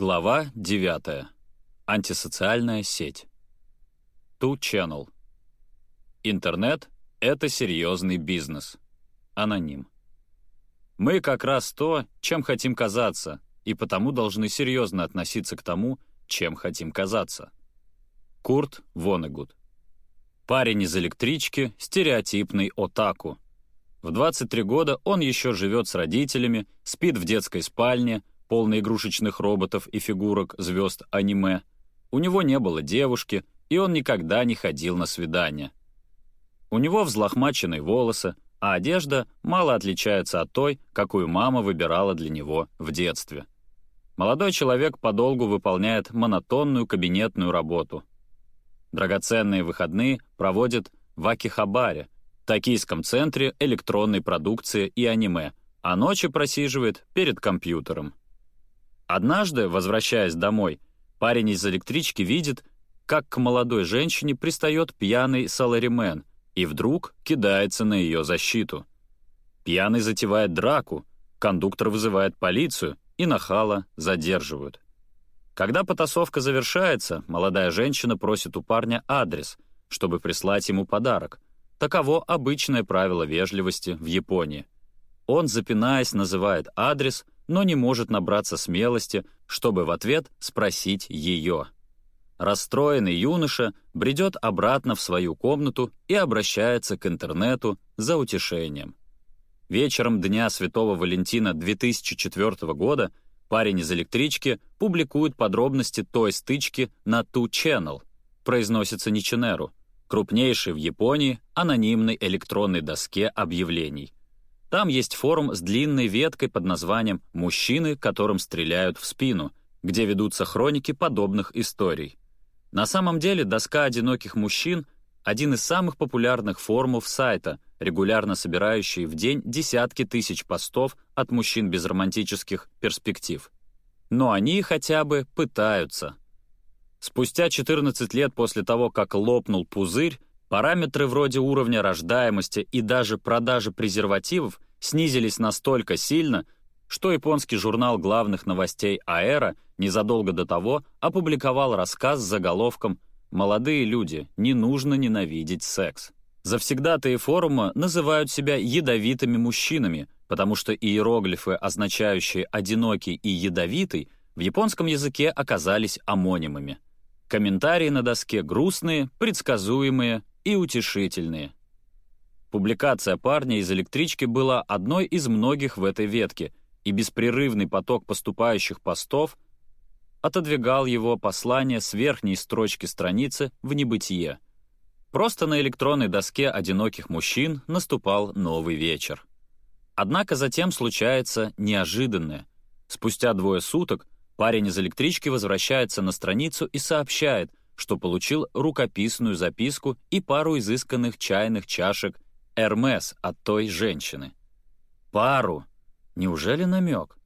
Глава 9. Антисоциальная сеть. Two Channel. Интернет — это серьезный бизнес. Аноним. Мы как раз то, чем хотим казаться, и потому должны серьезно относиться к тому, чем хотим казаться. Курт Вонегуд. Парень из электрички, стереотипный отаку. В 23 года он еще живет с родителями, спит в детской спальне — полный игрушечных роботов и фигурок звезд аниме. У него не было девушки, и он никогда не ходил на свидания. У него взлохмаченные волосы, а одежда мало отличается от той, какую мама выбирала для него в детстве. Молодой человек подолгу выполняет монотонную кабинетную работу. Драгоценные выходные проводит в Акихабаре, токийском центре электронной продукции и аниме, а ночи просиживает перед компьютером. Однажды, возвращаясь домой, парень из электрички видит, как к молодой женщине пристает пьяный саларимен и вдруг кидается на ее защиту. Пьяный затевает драку, кондуктор вызывает полицию и нахала задерживают. Когда потасовка завершается, молодая женщина просит у парня адрес, чтобы прислать ему подарок. Таково обычное правило вежливости в Японии. Он, запинаясь, называет адрес — но не может набраться смелости, чтобы в ответ спросить ее. Расстроенный юноша бредет обратно в свою комнату и обращается к интернету за утешением. Вечером Дня Святого Валентина 2004 года парень из электрички публикует подробности той стычки на Two Channel, произносится Ниченеру, крупнейшей в Японии анонимной электронной доске объявлений. Там есть форум с длинной веткой под названием «Мужчины, которым стреляют в спину», где ведутся хроники подобных историй. На самом деле доска одиноких мужчин — один из самых популярных форумов сайта, регулярно собирающий в день десятки тысяч постов от мужчин без романтических перспектив. Но они хотя бы пытаются. Спустя 14 лет после того, как лопнул пузырь, Параметры вроде уровня рождаемости и даже продажи презервативов снизились настолько сильно, что японский журнал главных новостей «Аэро» незадолго до того опубликовал рассказ с заголовком «Молодые люди, не нужно ненавидеть секс». Завсегдатые форума называют себя ядовитыми мужчинами, потому что иероглифы, означающие «одинокий» и «ядовитый», в японском языке оказались амонимами. Комментарии на доске грустные, предсказуемые, и утешительные. Публикация парня из электрички была одной из многих в этой ветке, и беспрерывный поток поступающих постов отодвигал его послание с верхней строчки страницы в небытие. Просто на электронной доске одиноких мужчин наступал новый вечер. Однако затем случается неожиданное. Спустя двое суток парень из электрички возвращается на страницу и сообщает, что получил рукописную записку и пару изысканных чайных чашек «Эрмес» от той женщины. Пару! Неужели намек?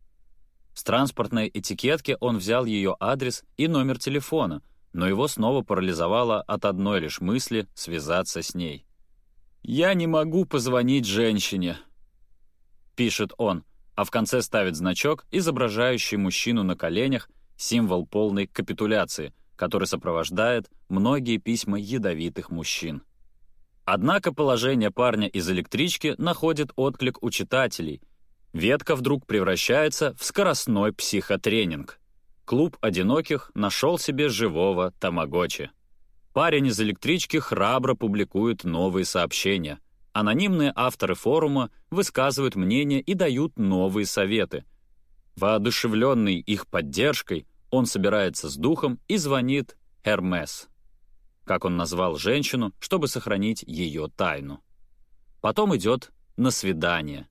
С транспортной этикетки он взял ее адрес и номер телефона, но его снова парализовало от одной лишь мысли связаться с ней. «Я не могу позвонить женщине», — пишет он, а в конце ставит значок, изображающий мужчину на коленях, символ полной капитуляции — который сопровождает многие письма ядовитых мужчин. Однако положение парня из электрички находит отклик у читателей. Ветка вдруг превращается в скоростной психотренинг. Клуб одиноких нашел себе живого тамагочи. Парень из электрички храбро публикует новые сообщения. Анонимные авторы форума высказывают мнение и дают новые советы. Воодушевленный их поддержкой, он собирается с духом и звонит Hermes, как он назвал женщину, чтобы сохранить ее тайну. Потом идет на свидание.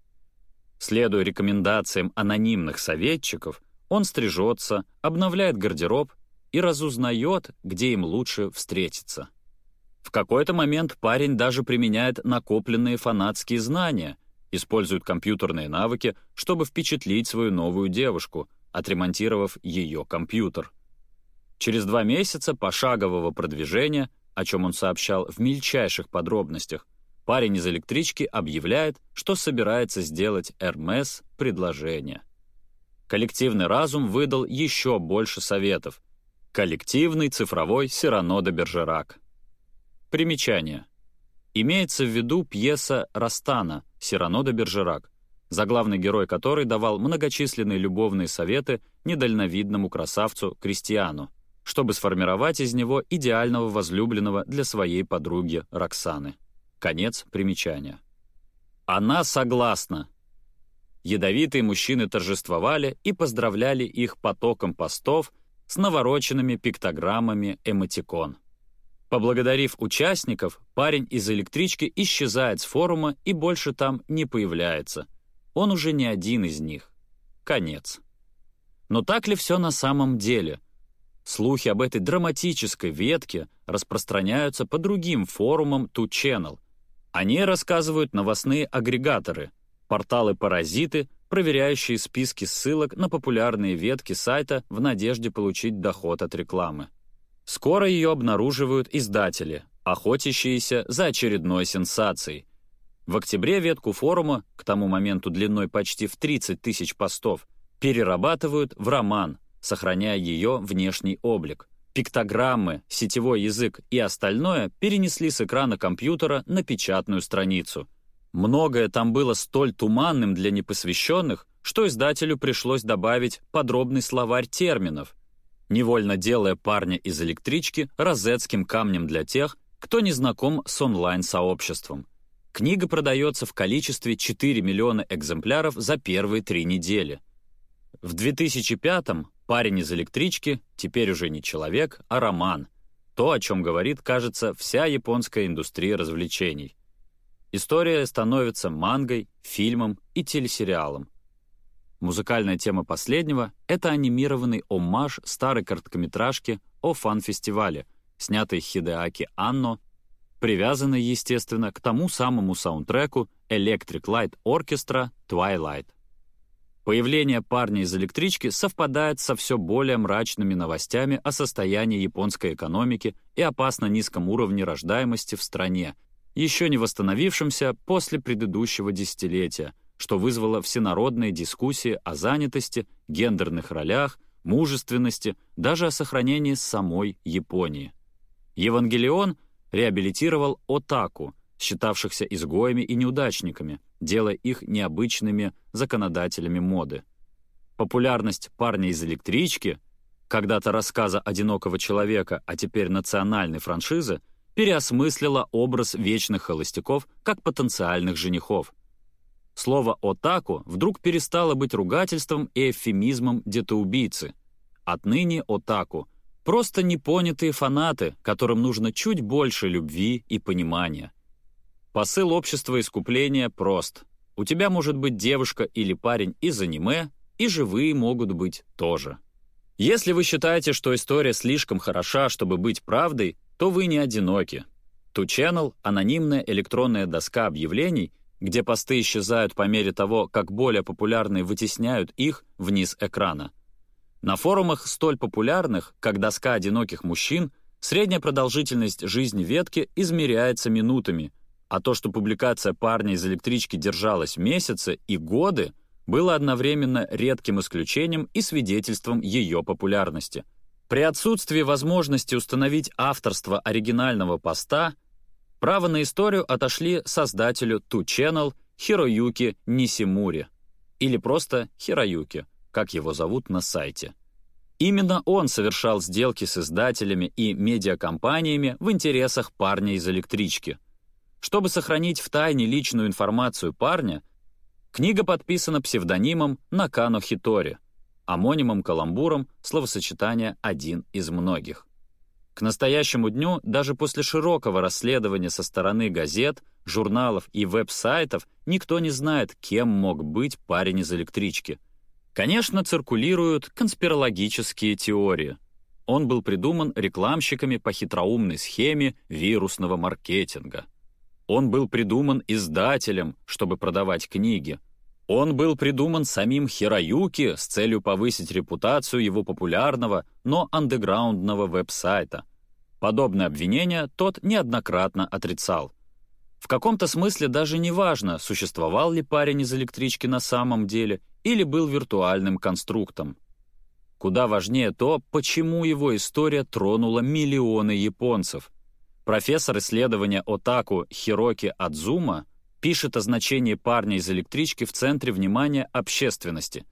Следуя рекомендациям анонимных советчиков, он стрижется, обновляет гардероб и разузнает, где им лучше встретиться. В какой-то момент парень даже применяет накопленные фанатские знания, использует компьютерные навыки, чтобы впечатлить свою новую девушку — отремонтировав ее компьютер. Через два месяца пошагового продвижения, о чем он сообщал в мельчайших подробностях, парень из электрички объявляет, что собирается сделать Эрмес предложение. коллективный разум выдал еще больше советов. Коллективный цифровой Сирано де Бержерак. Примечание. Имеется в виду пьеса Растана «Сирано де Бержерак», заглавный герой которой давал многочисленные любовные советы недальновидному красавцу Кристиану, чтобы сформировать из него идеального возлюбленного для своей подруги Роксаны. Конец примечания. Она согласна. Ядовитые мужчины торжествовали и поздравляли их потоком постов с навороченными пиктограммами эмотикон. Поблагодарив участников, парень из электрички исчезает с форума и больше там не появляется. Он уже не один из них. Конец. Но так ли все на самом деле? Слухи об этой драматической ветке распространяются по другим форумам Two Channel. Они рассказывают новостные агрегаторы, порталы-паразиты, проверяющие списки ссылок на популярные ветки сайта в надежде получить доход от рекламы. Скоро ее обнаруживают издатели, охотящиеся за очередной сенсацией. В октябре ветку форума, к тому моменту длиной почти в 30 тысяч постов, перерабатывают в роман, сохраняя ее внешний облик. Пиктограммы, сетевой язык и остальное перенесли с экрана компьютера на печатную страницу. Многое там было столь туманным для непосвященных, что издателю пришлось добавить подробный словарь терминов, невольно делая парня из электрички розетским камнем для тех, кто не знаком с онлайн-сообществом. Книга продается в количестве 4 миллиона экземпляров за первые три недели. В 2005-м парень из электрички теперь уже не человек, а роман. То, о чем говорит, кажется, вся японская индустрия развлечений. История становится мангой, фильмом и телесериалом. Музыкальная тема последнего — это анимированный оммаж старой короткометражки о фан-фестивале, снятой Хидеаки Анно, привязанной, естественно, к тому самому саундтреку Electric Light Orchestra Twilight. Появление парня из электрички совпадает со все более мрачными новостями о состоянии японской экономики и опасно низком уровне рождаемости в стране, еще не восстановившемся после предыдущего десятилетия, что вызвало всенародные дискуссии о занятости, гендерных ролях, мужественности, даже о сохранении самой Японии. Евангелион реабилитировал отаку, считавшихся изгоями и неудачниками, делая их необычными законодателями моды. Популярность парня из электрички, когда-то рассказа одинокого человека, а теперь национальной франшизы, переосмыслила образ вечных холостяков как потенциальных женихов. Слово «отаку» вдруг перестало быть ругательством и эвфемизмом детоубийцы. Отныне «отаку» — просто непонятые фанаты, которым нужно чуть больше любви и понимания. Посыл общества искупления прост. У тебя может быть девушка или парень из аниме, и живые могут быть тоже. Если вы считаете, что история слишком хороша, чтобы быть правдой, то вы не одиноки. Two Channel — анонимная электронная доска объявлений — где посты исчезают по мере того, как более популярные вытесняют их вниз экрана. На форумах столь популярных, как доска одиноких мужчин, средняя продолжительность жизни ветки измеряется минутами, а то, что публикация парня из электрички держалась месяцы и годы, было одновременно редким исключением и свидетельством ее популярности. При отсутствии возможности установить авторство оригинального поста Право на историю отошли создателю Two Channel Хироюки Нисимури, или просто Хироюки, как его зовут на сайте. Именно он совершал сделки с издателями и медиакомпаниями в интересах парня из электрички. Чтобы сохранить в тайне личную информацию парня, книга подписана псевдонимом Накано Хитори, амонимом каламбуром словосочетания «один из многих». К настоящему дню, даже после широкого расследования со стороны газет, журналов и веб-сайтов, никто не знает, кем мог быть парень из электрички. Конечно, циркулируют конспирологические теории. Он был придуман рекламщиками по хитроумной схеме вирусного маркетинга. Он был придуман издателем, чтобы продавать книги. Он был придуман самим Хироюки с целью повысить репутацию его популярного, но андеграундного веб-сайта. Подобное обвинение тот неоднократно отрицал. В каком-то смысле даже не важно, существовал ли парень из электрички на самом деле или был виртуальным конструктом. Куда важнее то, почему его история тронула миллионы японцев. Профессор исследования Отаку Хироки Адзума пишет о значении парня из электрички в центре внимания общественности.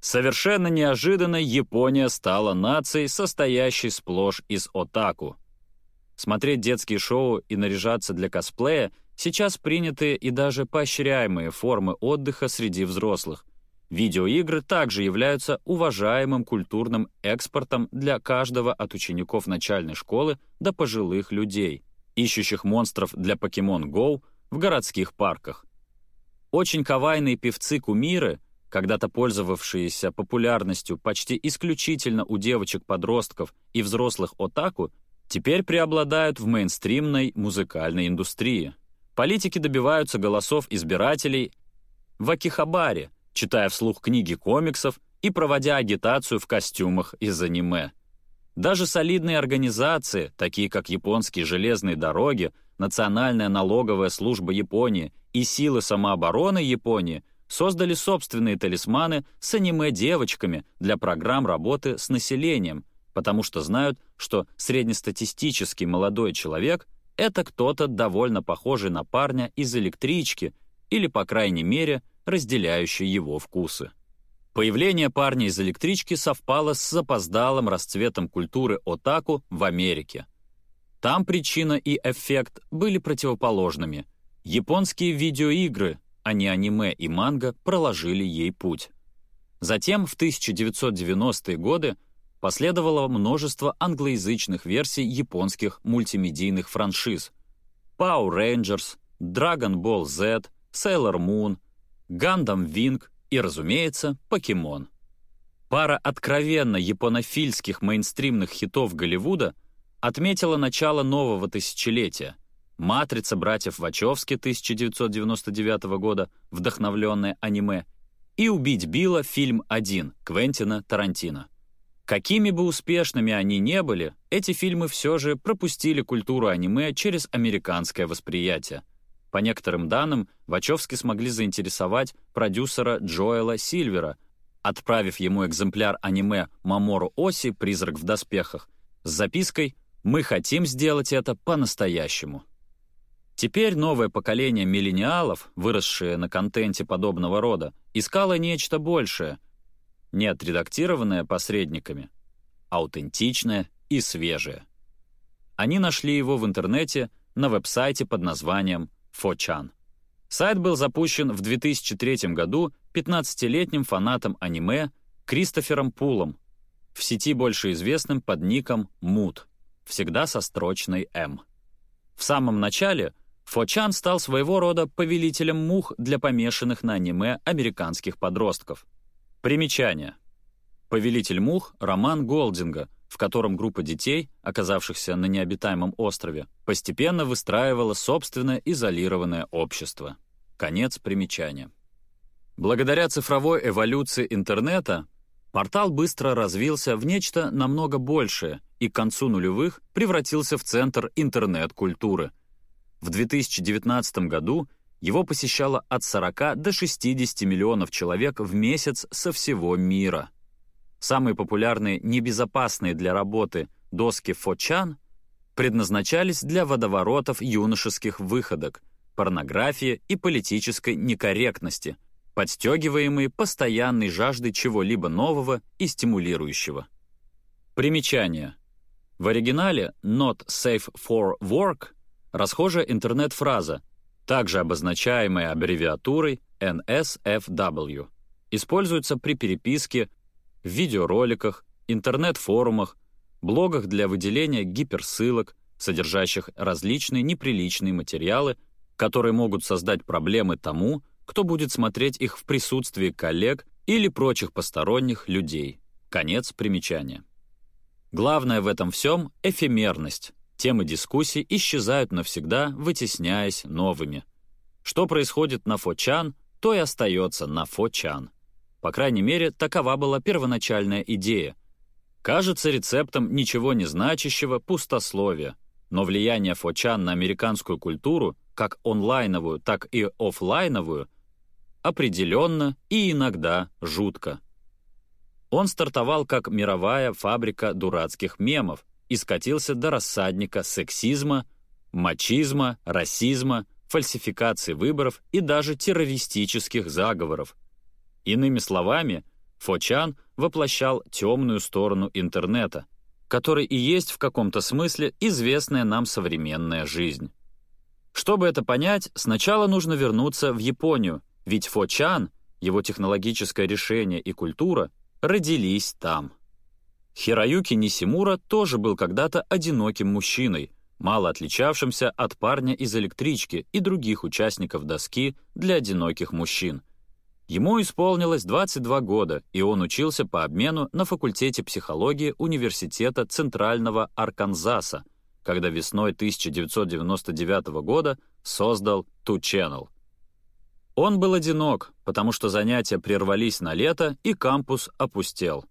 Совершенно неожиданно Япония стала нацией, состоящей сплошь из отаку. Смотреть детские шоу и наряжаться для косплея сейчас принятые и даже поощряемые формы отдыха среди взрослых. Видеоигры также являются уважаемым культурным экспортом для каждого от учеников начальной школы до пожилых людей, ищущих монстров для Pokemon Go в городских парках. Очень кавайные певцы-кумиры, когда-то пользовавшиеся популярностью почти исключительно у девочек-подростков и взрослых отаку, теперь преобладают в мейнстримной музыкальной индустрии. Политики добиваются голосов избирателей в Акихабаре – читая вслух книги комиксов и проводя агитацию в костюмах из аниме. Даже солидные организации, такие как японские железные дороги, Национальная налоговая служба Японии и силы самообороны Японии, создали собственные талисманы с аниме-девочками для программ работы с населением, потому что знают, что среднестатистический молодой человек — это кто-то довольно похожий на парня из электрички или, по крайней мере, разделяющий его вкусы. Появление парня из электрички совпало с запоздалым расцветом культуры отаку в Америке. Там причина и эффект были противоположными. Японские видеоигры, а не аниме и манга, проложили ей путь. Затем, в 1990-е годы, последовало множество англоязычных версий японских мультимедийных франшиз. Power Rangers, Dragon Ball Z, Sailor Moon — Гандам Винг и, разумеется, Покемон. Пара откровенно японофильских мейнстримных хитов Голливуда отметила начало нового тысячелетия. «Матрица» братьев Вачовски 1999 года, вдохновленная аниме, и «Убить Билла» фильм «Один» Квентина Тарантино. Какими бы успешными они не были, эти фильмы все же пропустили культуру аниме через американское восприятие. По некоторым данным, Вачовски смогли заинтересовать продюсера Джоэла Сильвера, отправив ему экземпляр аниме «Мамору Оси. Призрак в доспехах» с запиской «Мы хотим сделать это по-настоящему». Теперь новое поколение миллениалов, выросшее на контенте подобного рода, искало нечто большее, не отредактированное посредниками, а аутентичное и свежее. Они нашли его в интернете на веб-сайте под названием Фочан. Сайт был запущен в 2003 году 15-летним фанатом аниме Кристофером Пулом, в сети больше известным под ником Мут, всегда со строчной «М». В самом начале Фочан стал своего рода повелителем мух для помешанных на аниме американских подростков. Примечание. «Повелитель мух» — роман Голдинга — в котором группа детей, оказавшихся на необитаемом острове, постепенно выстраивала собственное изолированное общество. Конец примечания. Благодаря цифровой эволюции интернета портал быстро развился в нечто намного большее и к концу нулевых превратился в центр интернет-культуры. В 2019 году его посещало от 40 до 60 миллионов человек в месяц со всего мира. Самые популярные небезопасные для работы доски Фочан предназначались для водоворотов юношеских выходок, порнографии и политической некорректности, подстегиваемые постоянной жаждой чего-либо нового и стимулирующего. Примечание. В оригинале «not safe for work» расхожая интернет-фраза, также обозначаемая аббревиатурой NSFW, используется при переписке в видеороликах, интернет-форумах, блогах для выделения гиперссылок, содержащих различные неприличные материалы, которые могут создать проблемы тому, кто будет смотреть их в присутствии коллег или прочих посторонних людей. Конец примечания. Главное в этом всем — эфемерность. Темы дискуссий исчезают навсегда, вытесняясь новыми. Что происходит на Фочан, то и остается на Фочан. По крайней мере, такова была первоначальная идея. Кажется рецептом ничего не значащего пустословия, но влияние Фочан на американскую культуру как онлайновую, так и офлайновую, определенно и иногда жутко. Он стартовал как мировая фабрика дурацких мемов и скатился до рассадника сексизма, мачизма, расизма, фальсификации выборов и даже террористических заговоров. Иными словами, Фочан воплощал темную сторону интернета, который и есть в каком-то смысле известная нам современная жизнь. Чтобы это понять, сначала нужно вернуться в Японию, ведь Фочан, его технологическое решение и культура родились там. Хироюки Нисимура тоже был когда-то одиноким мужчиной, мало отличавшимся от парня из электрички и других участников доски для одиноких мужчин — Ему исполнилось 22 года, и он учился по обмену на факультете психологии Университета Центрального Арканзаса, когда весной 1999 года создал Two Channel. Он был одинок, потому что занятия прервались на лето, и кампус опустел.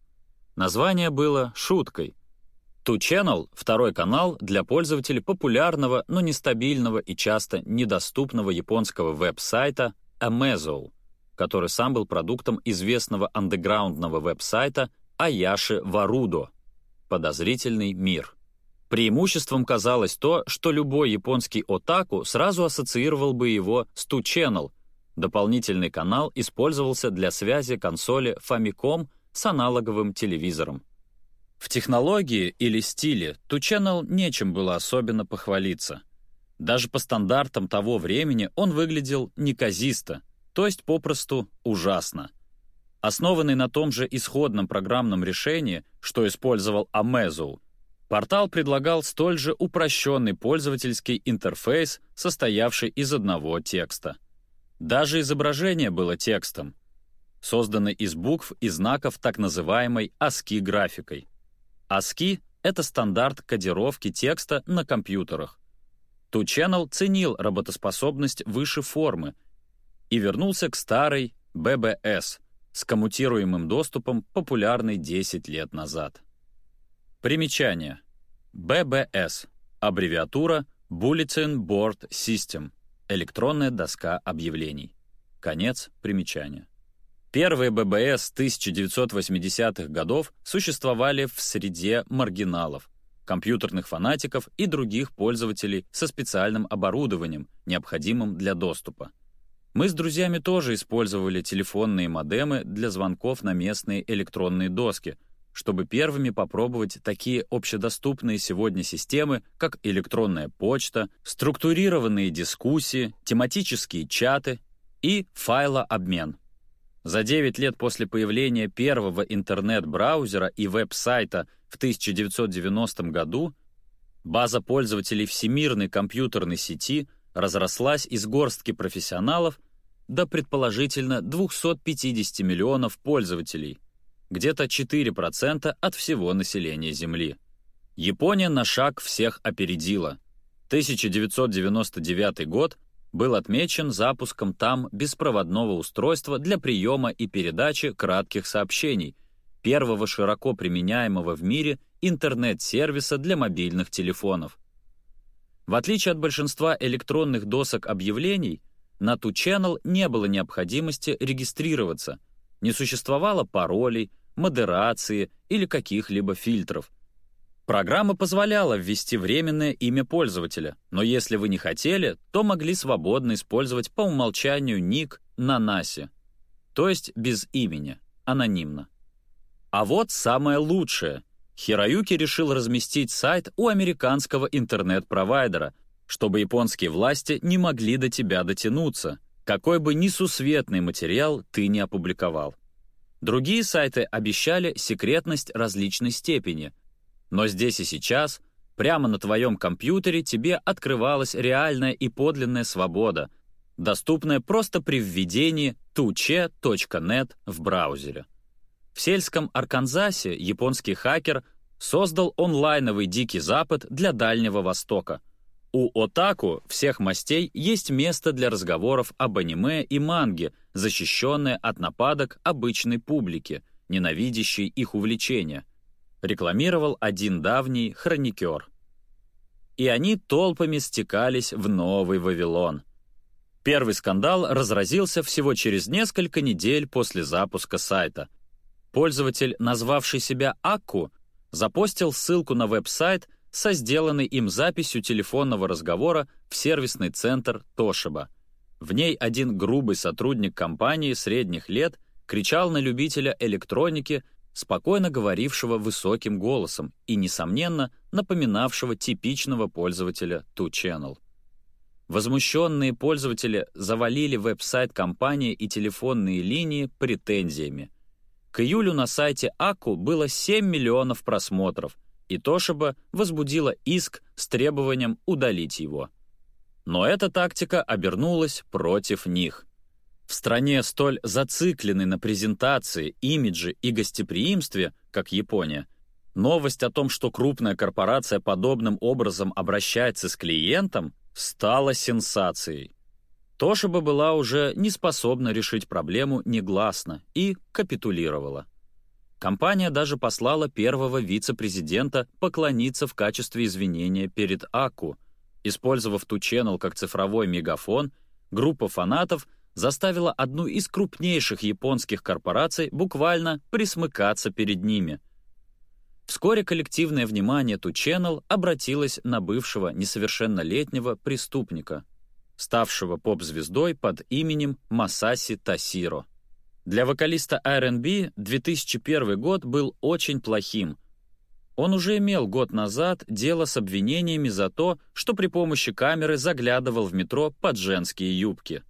Название было шуткой. Two Channel — второй канал для пользователей популярного, но нестабильного и часто недоступного японского веб-сайта Amezo — который сам был продуктом известного андеграундного веб-сайта Аяши Варудо «Подозрительный мир». Преимуществом казалось то, что любой японский отаку сразу ассоциировал бы его с Two Channel. Дополнительный канал использовался для связи консоли Famicom с аналоговым телевизором. В технологии или стиле Channel нечем было особенно похвалиться. Даже по стандартам того времени он выглядел неказисто — то есть попросту ужасно. Основанный на том же исходном программном решении, что использовал Amezo, портал предлагал столь же упрощенный пользовательский интерфейс, состоявший из одного текста. Даже изображение было текстом, созданный из букв и знаков так называемой ASCII-графикой. ASCII — это стандарт кодировки текста на компьютерах. Two Channel ценил работоспособность выше формы — и вернулся к старой ББС с коммутируемым доступом, популярной 10 лет назад. Примечание. ББС. Аббревиатура Bulletin Board System. Электронная доска объявлений. Конец примечания. Первые ББС 1980-х годов существовали в среде маргиналов, компьютерных фанатиков и других пользователей со специальным оборудованием, необходимым для доступа. Мы с друзьями тоже использовали телефонные модемы для звонков на местные электронные доски, чтобы первыми попробовать такие общедоступные сегодня системы, как электронная почта, структурированные дискуссии, тематические чаты и файлообмен. За 9 лет после появления первого интернет-браузера и веб-сайта в 1990 году база пользователей всемирной компьютерной сети – разрослась из горстки профессионалов до предположительно 250 миллионов пользователей, где-то 4% от всего населения Земли. Япония на шаг всех опередила. 1999 год был отмечен запуском там беспроводного устройства для приема и передачи кратких сообщений, первого широко применяемого в мире интернет-сервиса для мобильных телефонов. В отличие от большинства электронных досок объявлений, на Two Channel не было необходимости регистрироваться, не существовало паролей, модерации или каких-либо фильтров. Программа позволяла ввести временное имя пользователя, но если вы не хотели, то могли свободно использовать по умолчанию ник на NASе, то есть без имени, анонимно. А вот самое лучшее — Хироюки решил разместить сайт у американского интернет-провайдера, чтобы японские власти не могли до тебя дотянуться, какой бы несусветный материал ты не опубликовал. Другие сайты обещали секретность различной степени, но здесь и сейчас, прямо на твоем компьютере тебе открывалась реальная и подлинная свобода, доступная просто при введении tuche.net в браузере. В сельском Арканзасе японский хакер создал онлайновый Дикий Запад для Дальнего Востока. У Отаку всех мастей есть место для разговоров об аниме и манге, защищенное от нападок обычной публики, ненавидящей их увлечения, рекламировал один давний хроникер. и они толпами стекались в Новый Вавилон. Первый скандал разразился всего через несколько недель после запуска сайта. Пользователь, назвавший себя Акку, запостил ссылку на веб-сайт со сделанной им записью телефонного разговора в сервисный центр Тошиба. В ней один грубый сотрудник компании средних лет кричал на любителя электроники, спокойно говорившего высоким голосом и, несомненно, напоминавшего типичного пользователя Two-Channel. Возмущенные пользователи завалили веб-сайт компании и телефонные линии претензиями. К июлю на сайте Аку было 7 миллионов просмотров, и Тошиба возбудила иск с требованием удалить его. Но эта тактика обернулась против них. В стране, столь зацикленной на презентации, имидже и гостеприимстве, как Япония, новость о том, что крупная корпорация подобным образом обращается с клиентом, стала сенсацией. Тошиба была уже не способна решить проблему негласно и капитулировала. Компания даже послала первого вице-президента поклониться в качестве извинения перед АКУ. Использовав ту channel как цифровой мегафон, группа фанатов заставила одну из крупнейших японских корпораций буквально присмыкаться перед ними — Вскоре коллективное внимание Ту Channel обратилось на бывшего несовершеннолетнего преступника, ставшего поп-звездой под именем Масаси Тасиро. Для вокалиста R&B 2001 год был очень плохим. Он уже имел год назад дело с обвинениями за то, что при помощи камеры заглядывал в метро под женские юбки.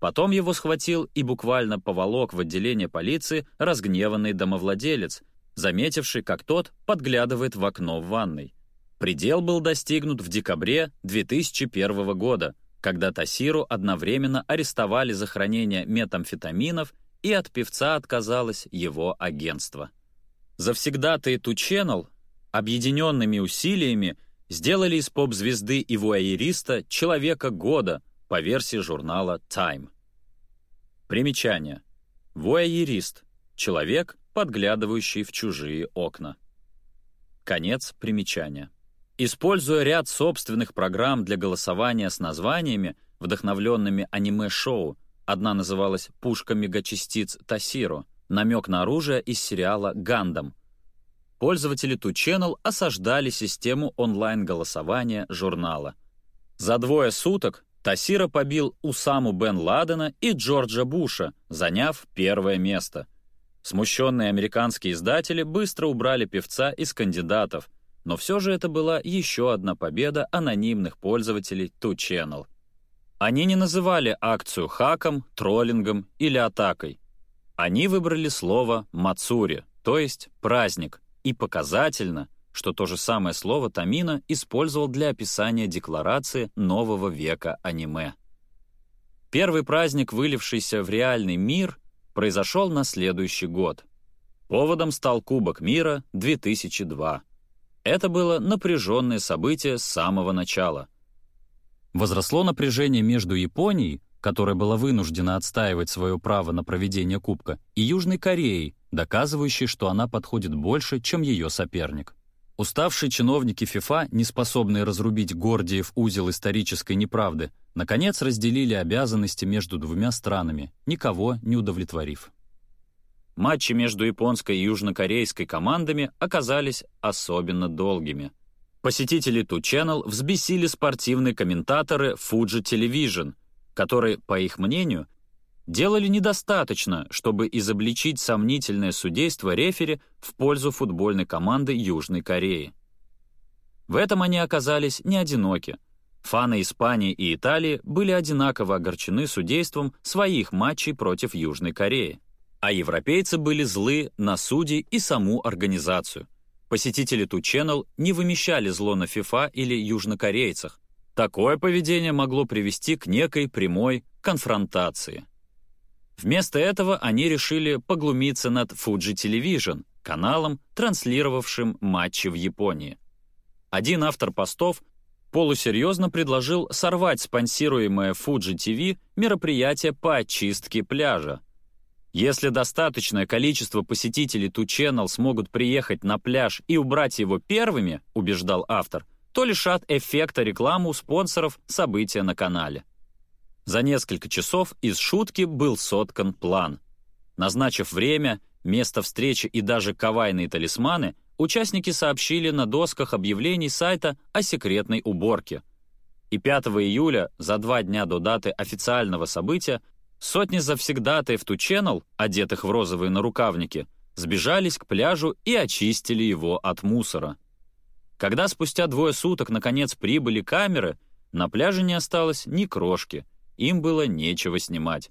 Потом его схватил и буквально поволок в отделение полиции разгневанный домовладелец, заметивший, как тот подглядывает в окно в ванной. Предел был достигнут в декабре 2001 года, когда Тасиру одновременно арестовали за хранение метамфетаминов и от певца отказалось его агентство. Завсегдатые Ту Channel объединенными усилиями сделали из поп-звезды и вуайериста человека года по версии журнала Time. Примечание. Вуайерист — человек, подглядывающий в чужие окна. Конец примечания. Используя ряд собственных программ для голосования с названиями, вдохновленными аниме-шоу, одна называлась «Пушка мегачастиц Тасиро», намек на оружие из сериала «Гандам», пользователи Two Channel осаждали систему онлайн-голосования журнала. За двое суток Тасира побил Усаму Бен Ладена и Джорджа Буша, заняв первое место — Смущенные американские издатели быстро убрали певца из кандидатов, но все же это была еще одна победа анонимных пользователей Two Channel. Они не называли акцию хаком, троллингом или атакой. Они выбрали слово «мацури», то есть «праздник», и показательно, что то же самое слово Тамина использовал для описания декларации нового века аниме. Первый праздник, вылившийся в реальный мир, произошел на следующий год. Поводом стал Кубок мира 2002. Это было напряженное событие с самого начала. Возросло напряжение между Японией, которая была вынуждена отстаивать свое право на проведение Кубка, и Южной Кореей, доказывающей, что она подходит больше, чем ее соперник. Уставшие чиновники ФИФА, не способные разрубить Гордиев узел исторической неправды, наконец разделили обязанности между двумя странами, никого не удовлетворив. Матчи между японской и южнокорейской командами оказались особенно долгими. Посетители Two Channel взбесили спортивные комментаторы Fuji Television, которые, по их мнению, делали недостаточно, чтобы изобличить сомнительное судейство рефери в пользу футбольной команды Южной Кореи. В этом они оказались не одиноки. Фаны Испании и Италии были одинаково огорчены судейством своих матчей против Южной Кореи. А европейцы были злы на судей и саму организацию. Посетители Two Channel не вымещали зло на FIFA или южнокорейцах. Такое поведение могло привести к некой прямой конфронтации. Вместо этого они решили поглумиться над Fuji Television, каналом, транслировавшим матчи в Японии. Один автор постов полусерьезно предложил сорвать спонсируемое Fuji TV мероприятие по очистке пляжа. Если достаточное количество посетителей Two Channel смогут приехать на пляж и убрать его первыми, убеждал автор, то лишат эффекта рекламы у спонсоров события на канале. За несколько часов из шутки был соткан план. Назначив время, место встречи и даже кавайные талисманы, участники сообщили на досках объявлений сайта о секретной уборке. И 5 июля, за два дня до даты официального события, сотни завсегдатаев Ту Channel, одетых в розовые нарукавники, сбежались к пляжу и очистили его от мусора. Когда спустя двое суток наконец прибыли камеры, на пляже не осталось ни крошки, им было нечего снимать.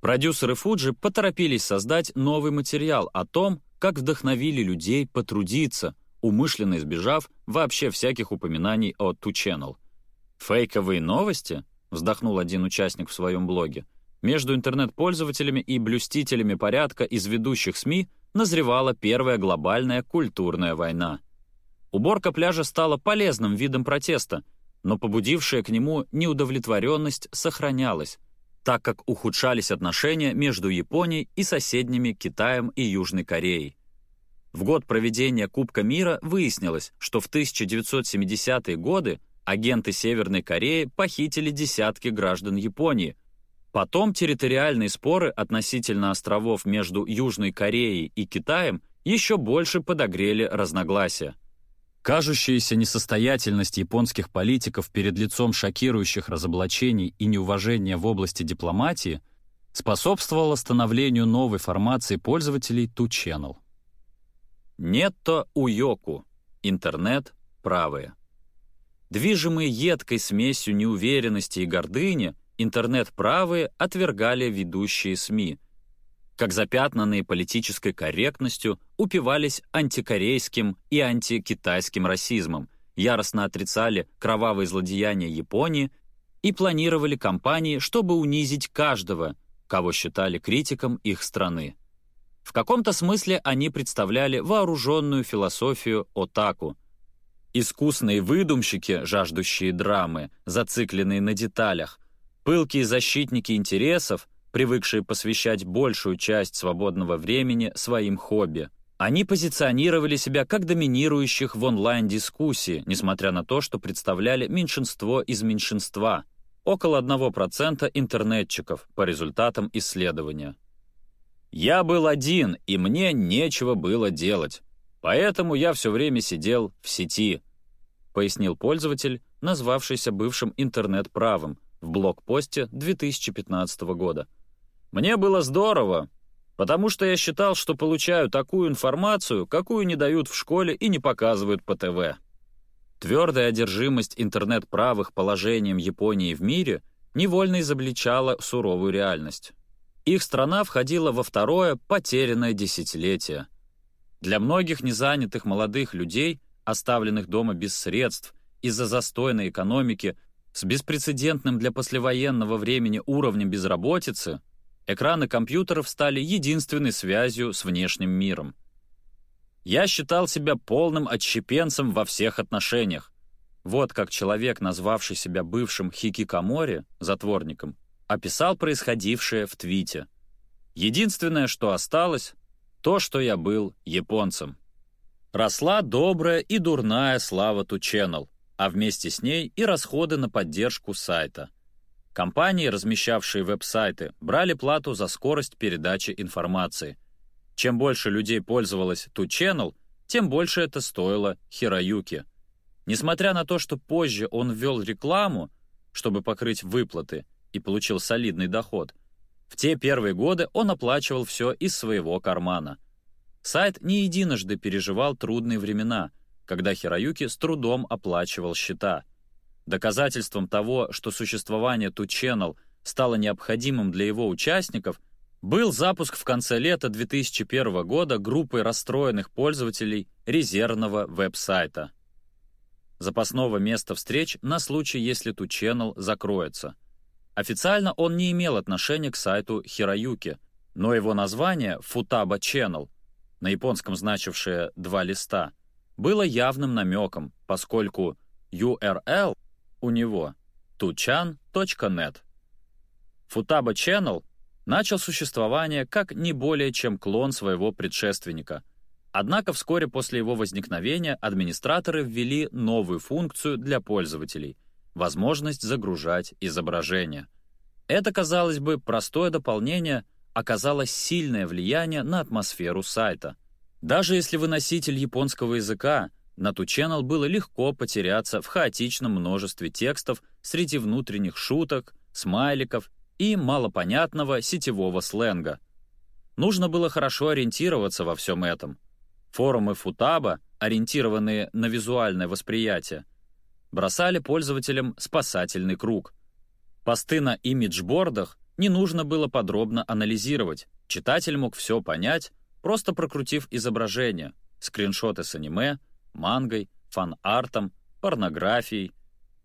Продюсеры Фуджи поторопились создать новый материал о том, как вдохновили людей потрудиться, умышленно избежав вообще всяких упоминаний о Ту Channel. «Фейковые новости?» — вздохнул один участник в своем блоге. Между интернет-пользователями и блюстителями порядка из ведущих СМИ назревала первая глобальная культурная война. Уборка пляжа стала полезным видом протеста, но побудившая к нему неудовлетворенность сохранялась, так как ухудшались отношения между Японией и соседними Китаем и Южной Кореей. В год проведения Кубка мира выяснилось, что в 1970-е годы агенты Северной Кореи похитили десятки граждан Японии. Потом территориальные споры относительно островов между Южной Кореей и Китаем еще больше подогрели разногласия. Кажущаяся несостоятельность японских политиков перед лицом шокирующих разоблачений и неуважения в области дипломатии способствовала становлению новой формации пользователей Ту Channel. Нетто Уйоку. Интернет правые. Движимые едкой смесью неуверенности и гордыни, интернет-правые отвергали ведущие СМИ — как запятнанные политической корректностью, упивались антикорейским и антикитайским расизмом, яростно отрицали кровавые злодеяния Японии и планировали кампании, чтобы унизить каждого, кого считали критиком их страны. В каком-то смысле они представляли вооруженную философию отаку. Искусные выдумщики, жаждущие драмы, зацикленные на деталях, пылкие защитники интересов, привыкшие посвящать большую часть свободного времени своим хобби. Они позиционировали себя как доминирующих в онлайн-дискуссии, несмотря на то, что представляли меньшинство из меньшинства, около 1% интернетчиков по результатам исследования. «Я был один, и мне нечего было делать, поэтому я все время сидел в сети», пояснил пользователь, назвавшийся бывшим интернет-правым, в блог-посте 2015 года. Мне было здорово, потому что я считал, что получаю такую информацию, какую не дают в школе и не показывают по ТВ. Твердая одержимость интернет-правых положением Японии в мире невольно изобличала суровую реальность. Их страна входила во второе потерянное десятилетие. Для многих незанятых молодых людей, оставленных дома без средств из-за застойной экономики, с беспрецедентным для послевоенного времени уровнем безработицы, Экраны компьютеров стали единственной связью с внешним миром. Я считал себя полным отщепенцем во всех отношениях. Вот как человек, назвавший себя бывшим хикикамори, затворником, описал происходившее в твите. Единственное, что осталось, то, что я был японцем. Росла добрая и дурная слава Ту а вместе с ней и расходы на поддержку сайта — Компании, размещавшие веб-сайты, брали плату за скорость передачи информации. Чем больше людей пользовалось ту Channel, тем больше это стоило Хироюки. Несмотря на то, что позже он ввел рекламу, чтобы покрыть выплаты, и получил солидный доход, в те первые годы он оплачивал все из своего кармана. Сайт не единожды переживал трудные времена, когда Хироюки с трудом оплачивал счета — Доказательством того, что существование Two Channel стало необходимым для его участников, был запуск в конце лета 2001 года группы расстроенных пользователей резервного веб-сайта. Запасного места встреч на случай, если Two Channel закроется. Официально он не имел отношения к сайту Хироюки, но его название Futaba Channel, на японском значившее «два листа», было явным намеком, поскольку URL у него tuchan.net. Futaba Channel начал существование как не более чем клон своего предшественника. Однако вскоре после его возникновения администраторы ввели новую функцию для пользователей — возможность загружать изображения. Это, казалось бы, простое дополнение оказало сильное влияние на атмосферу сайта. Даже если вы носитель японского языка, на Tuchannel было легко потеряться в хаотичном множестве текстов среди внутренних шуток, смайликов и малопонятного сетевого сленга. Нужно было хорошо ориентироваться во всем этом — Форумы Футаба, ориентированные на визуальное восприятие, бросали пользователям спасательный круг. Посты на имиджбордах не нужно было подробно анализировать. Читатель мог все понять, просто прокрутив изображение, скриншоты с аниме, мангой, фан-артом, порнографией,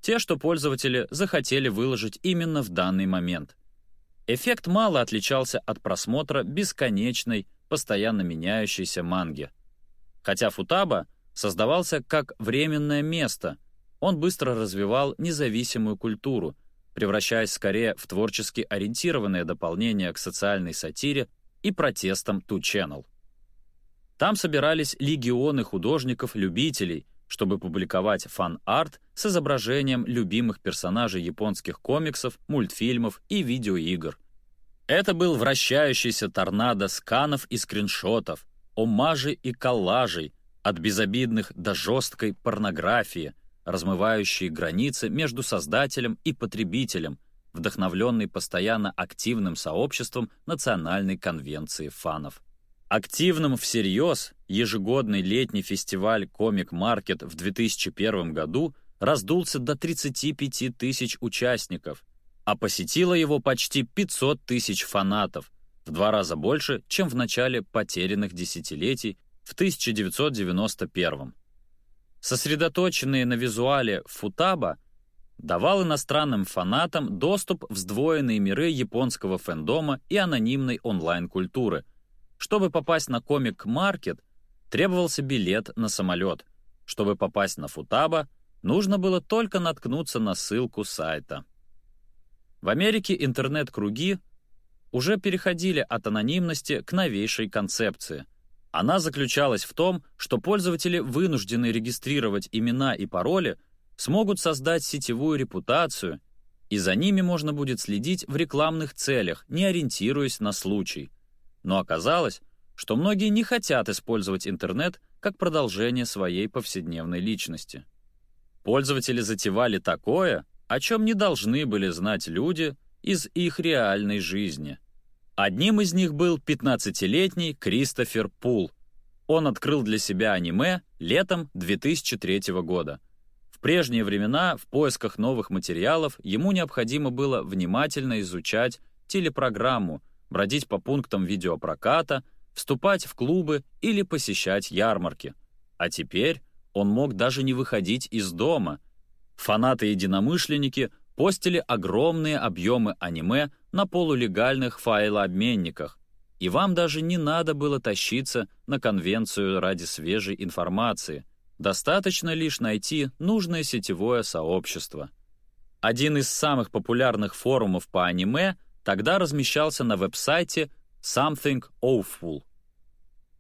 те, что пользователи захотели выложить именно в данный момент. Эффект мало отличался от просмотра бесконечной, постоянно меняющейся манги. Хотя Футаба создавался как временное место, он быстро развивал независимую культуру, превращаясь скорее в творчески ориентированное дополнение к социальной сатире и протестам Two Channel. Там собирались легионы художников-любителей, чтобы публиковать фан-арт с изображением любимых персонажей японских комиксов, мультфильмов и видеоигр. Это был вращающийся торнадо сканов и скриншотов, омажи и коллажей, от безобидных до жесткой порнографии, размывающие границы между создателем и потребителем, вдохновленный постоянно активным сообществом Национальной конвенции фанов. Активным всерьез ежегодный летний фестиваль «Комик Маркет» в 2001 году раздулся до 35 тысяч участников, а посетило его почти 500 тысяч фанатов, в два раза больше, чем в начале потерянных десятилетий в 1991 Сосредоточенные на визуале Футаба давал иностранным фанатам доступ в сдвоенные миры японского фэндома и анонимной онлайн-культуры. Чтобы попасть на комик-маркет, требовался билет на самолет. Чтобы попасть на Футаба, нужно было только наткнуться на ссылку сайта. В Америке интернет-круги уже переходили от анонимности к новейшей концепции. Она заключалась в том, что пользователи, вынуждены регистрировать имена и пароли, смогут создать сетевую репутацию, и за ними можно будет следить в рекламных целях, не ориентируясь на случай. Но оказалось, что многие не хотят использовать интернет как продолжение своей повседневной личности. Пользователи затевали такое, о чем не должны были знать люди из их реальной жизни. Одним из них был 15-летний Кристофер Пул. Он открыл для себя аниме летом 2003 года. В прежние времена в поисках новых материалов ему необходимо было внимательно изучать телепрограмму, бродить по пунктам видеопроката, вступать в клубы или посещать ярмарки. А теперь он мог даже не выходить из дома. Фанаты-единомышленники постили огромные объемы аниме на полулегальных файлообменниках, и вам даже не надо было тащиться на конвенцию ради свежей информации. Достаточно лишь найти нужное сетевое сообщество. Один из самых популярных форумов по аниме тогда размещался на веб-сайте Something Awful.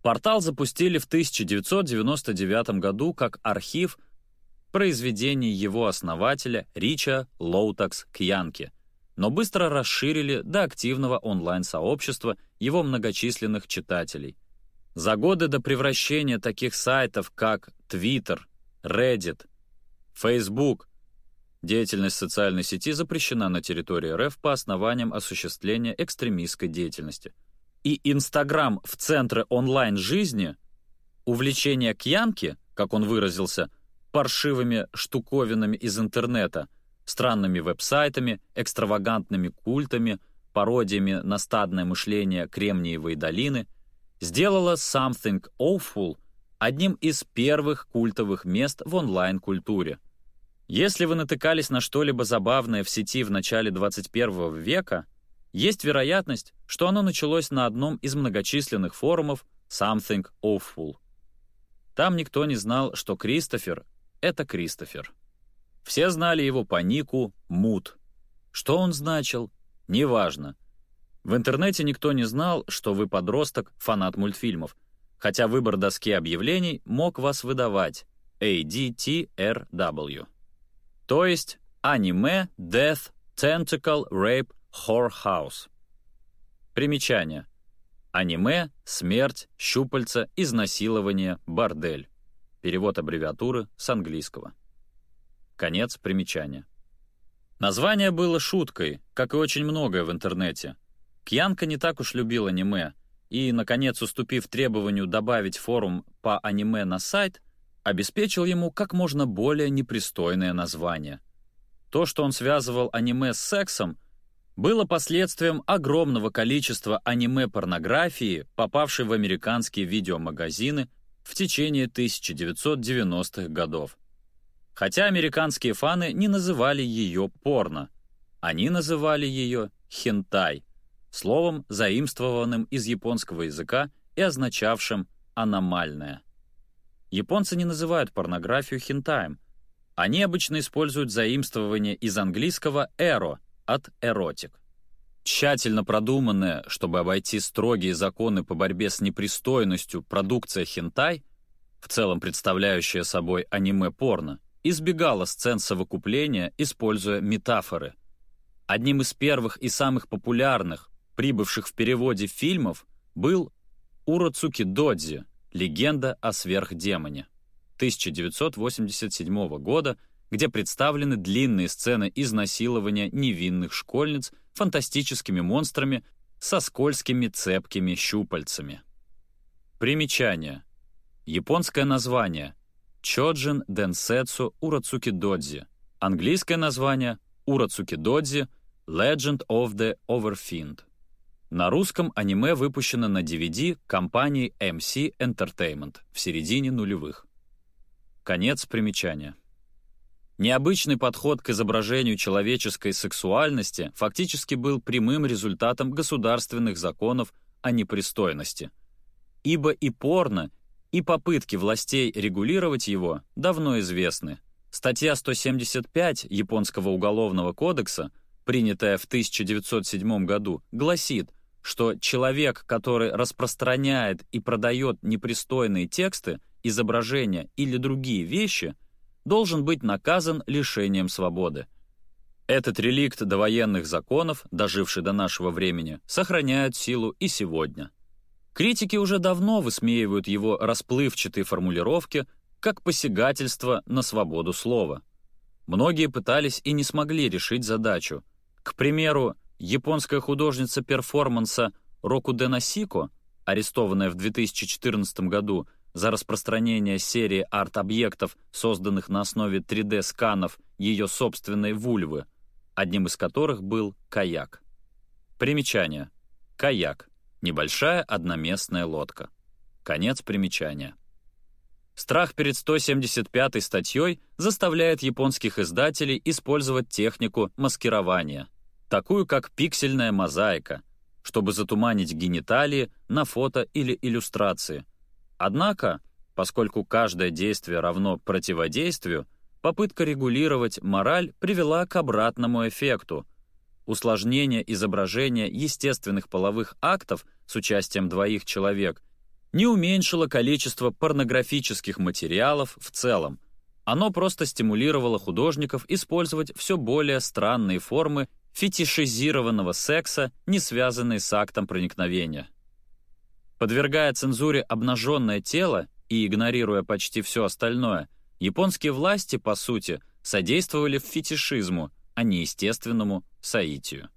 Портал запустили в 1999 году как архив произведений его основателя Рича Лоутакс Кьянки, но быстро расширили до активного онлайн-сообщества его многочисленных читателей. За годы до превращения таких сайтов, как Twitter, Reddit, Facebook, деятельность социальной сети запрещена на территории РФ по основаниям осуществления экстремистской деятельности. И Инстаграм в центре онлайн-жизни, увлечение Кьянки, как он выразился, паршивыми штуковинами из интернета, странными веб-сайтами, экстравагантными культами, пародиями на стадное мышление Кремниевой долины, сделала Something Awful одним из первых культовых мест в онлайн-культуре. Если вы натыкались на что-либо забавное в сети в начале 21 века, есть вероятность, что оно началось на одном из многочисленных форумов Something Awful. Там никто не знал, что Кристофер это Кристофер. Все знали его по нику Мут. Что он значил? Неважно. В интернете никто не знал, что вы подросток, фанат мультфильмов. хотя выбор доски объявлений мог вас выдавать ADTRW. То есть аниме Death Tentacle Rape Whorehouse. Примечание. Аниме, смерть, щупальца, изнасилование, бордель. Перевод аббревиатуры с английского. Конец примечания. Название было шуткой, как и очень многое в интернете. Кьянка не так уж любил аниме, и, наконец, уступив требованию добавить форум по аниме на сайт, обеспечил ему как можно более непристойное название. То, что он связывал аниме с сексом, было последствием огромного количества аниме-порнографии, попавшей в американские видеомагазины в течение 1990-х годов. Хотя американские фаны не называли ее порно. Они называли ее хентай, словом, заимствованным из японского языка и означавшим «аномальное». Японцы не называют порнографию хентаем. Они обычно используют заимствование из английского «эро» от «эротик». Тщательно продуманная, чтобы обойти строгие законы по борьбе с непристойностью продукция хентай, в целом представляющая собой аниме-порно, избегала сцен совокупления, используя метафоры. Одним из первых и самых популярных, прибывших в переводе фильмов, был Уроцуки Додзи «Легенда о сверхдемоне» 1987 года, где представлены длинные сцены изнасилования невинных школьниц фантастическими монстрами со скользкими цепкими щупальцами. Примечание. Японское название Чоджин Денсетсу Урацуки Додзи. Английское название Урацуки Додзи Legend of the Overfiend. На русском аниме выпущено на DVD компанией MC Entertainment в середине нулевых. Конец примечания. Необычный подход к изображению человеческой сексуальности фактически был прямым результатом государственных законов о непристойности. Ибо и порно, и попытки властей регулировать его давно известны. Статья 175 Японского уголовного кодекса, принятая в 1907 году, гласит, что человек, который распространяет и продает непристойные тексты, изображения или другие вещи, должен быть наказан лишением свободы. Этот реликт довоенных законов, доживший до нашего времени, сохраняет силу и сегодня. Критики уже давно высмеивают его расплывчатые формулировки как посягательство на свободу слова. Многие пытались и не смогли решить задачу. К примеру, японская художница перформанса Року Денасико, арестованная в 2014 году за распространение серии арт-объектов, созданных на основе 3D-сканов ее собственной вульвы, одним из которых был каяк. Примечание. Каяк Небольшая одноместная лодка. Конец примечания. Страх перед 175-й статьей заставляет японских издателей использовать технику маскирования, такую как пиксельная мозаика, чтобы затуманить гениталии на фото или иллюстрации. Однако, поскольку каждое действие равно противодействию, попытка регулировать мораль привела к обратному эффекту — усложнение изображения естественных половых актов с участием двоих человек не уменьшило количество порнографических материалов в целом. Оно просто стимулировало художников использовать все более странные формы фетишизированного секса, не связанные с актом проникновения. Подвергая цензуре обнаженное тело и игнорируя почти все остальное, японские власти, по сути, содействовали фетишизму, а не естественному соитию.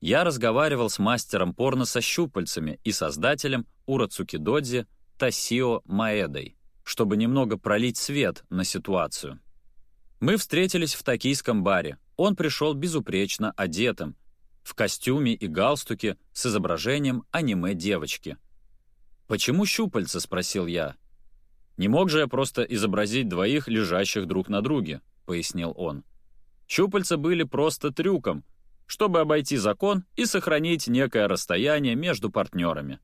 Я разговаривал с мастером порно со щупальцами и создателем Урацукидодзи Тасио Маэдой, чтобы немного пролить свет на ситуацию. Мы встретились в токийском баре. Он пришел безупречно одетым, в костюме и галстуке с изображением аниме-девочки. «Почему щупальца?» — спросил я. «Не мог же я просто изобразить двоих, лежащих друг на друге», — пояснил он. Щупальца были просто трюком, чтобы обойти закон и сохранить некое расстояние между партнерами.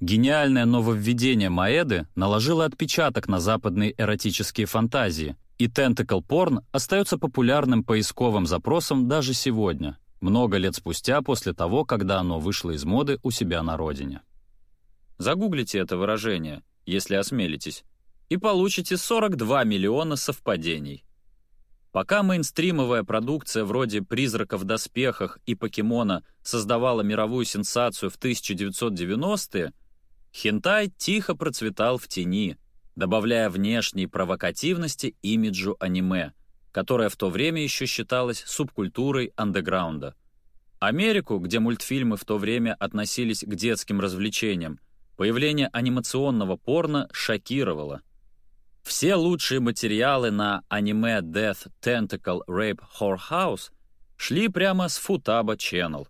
Гениальное нововведение Маэды наложило отпечаток на западные эротические фантазии, и tentacle porn остается популярным поисковым запросом даже сегодня, много лет спустя после того, когда оно вышло из моды у себя на родине. загуглите это выражение, если осмелитесь, и получите 42 миллиона совпадений. Пока мейнстримовая продукция вроде «Призрака в доспехах» и «Покемона» создавала мировую сенсацию в 1990-е, хентай тихо процветал в тени, добавляя внешней провокативности имиджу аниме, которое в то время еще считалось субкультурой андеграунда. Америку, где мультфильмы в то время относились к детским развлечениям, появление анимационного порно шокировало. Все лучшие материалы на аниме Death Tentacle Rape Whorehouse шли прямо с Futaba Channel.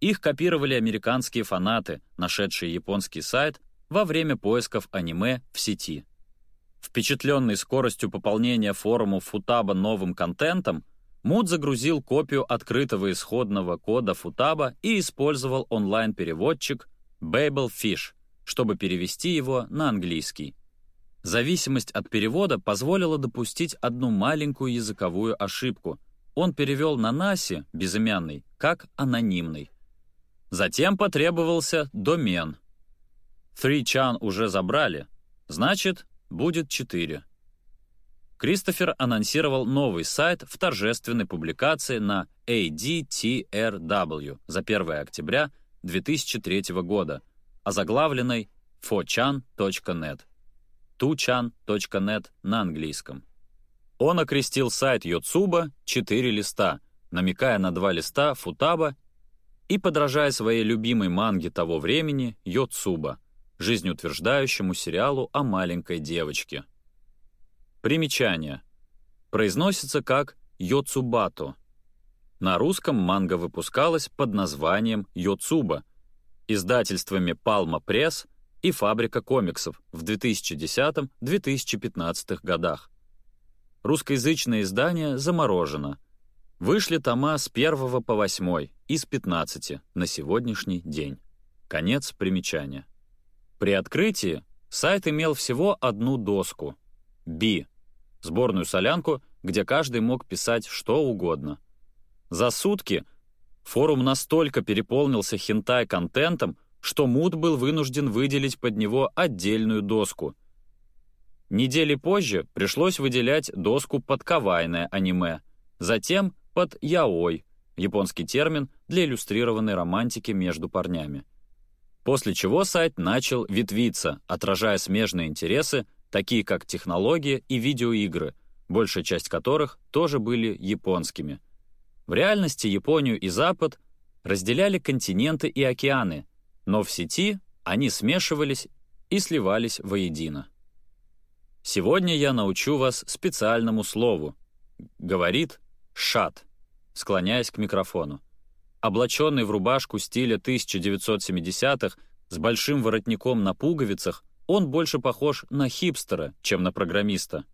Их копировали американские фанаты, нашедшие японский сайт во время поисков аниме в сети. Впечатленный скоростью пополнения форума Futaba новым контентом, Муд загрузил копию открытого исходного кода Futaba и использовал онлайн-переводчик Babelfish, чтобы перевести его на английский. Зависимость от перевода позволила допустить одну маленькую языковую ошибку. Он перевел на Наси, безымянный, как анонимный. Затем потребовался домен. Three Chan уже забрали, значит, будет четыре. Кристофер анонсировал новый сайт в торжественной публикации на ADTRW за 1 октября 2003 года, озаглавленной fochan.net tuchan.net на английском. Он окрестил сайт Йоцуба «Четыре листа», намекая на два листа Футаба и подражая своей любимой манге того времени Йоцуба, жизнеутверждающему сериалу о маленькой девочке. Примечание. Произносится как Йоцубато. На русском манга выпускалась под названием Йоцуба, издательствами Палма Пресс и «Фабрика комиксов» в 2010-2015 годах. Русскоязычное издание заморожено. Вышли тома с 1 по 8 из 15 на сегодняшний день. Конец примечания. При открытии сайт имел всего одну доску — B, сборную солянку, где каждый мог писать что угодно. За сутки форум настолько переполнился хентай-контентом, что Муд был вынужден выделить под него отдельную доску. Недели позже пришлось выделять доску под кавайное аниме, затем под яой, японский термин для иллюстрированной романтики между парнями. После чего сайт начал ветвиться, отражая смежные интересы, такие как технологии и видеоигры, большая часть которых тоже были японскими. В реальности Японию и Запад разделяли континенты и океаны — но в сети они смешивались и сливались воедино. Сегодня я научу вас специальному слову. Говорит «шат», склоняясь к микрофону. Облаченный в рубашку стиля 1970-х с большим воротником на пуговицах, он больше похож на хипстера, чем на программиста.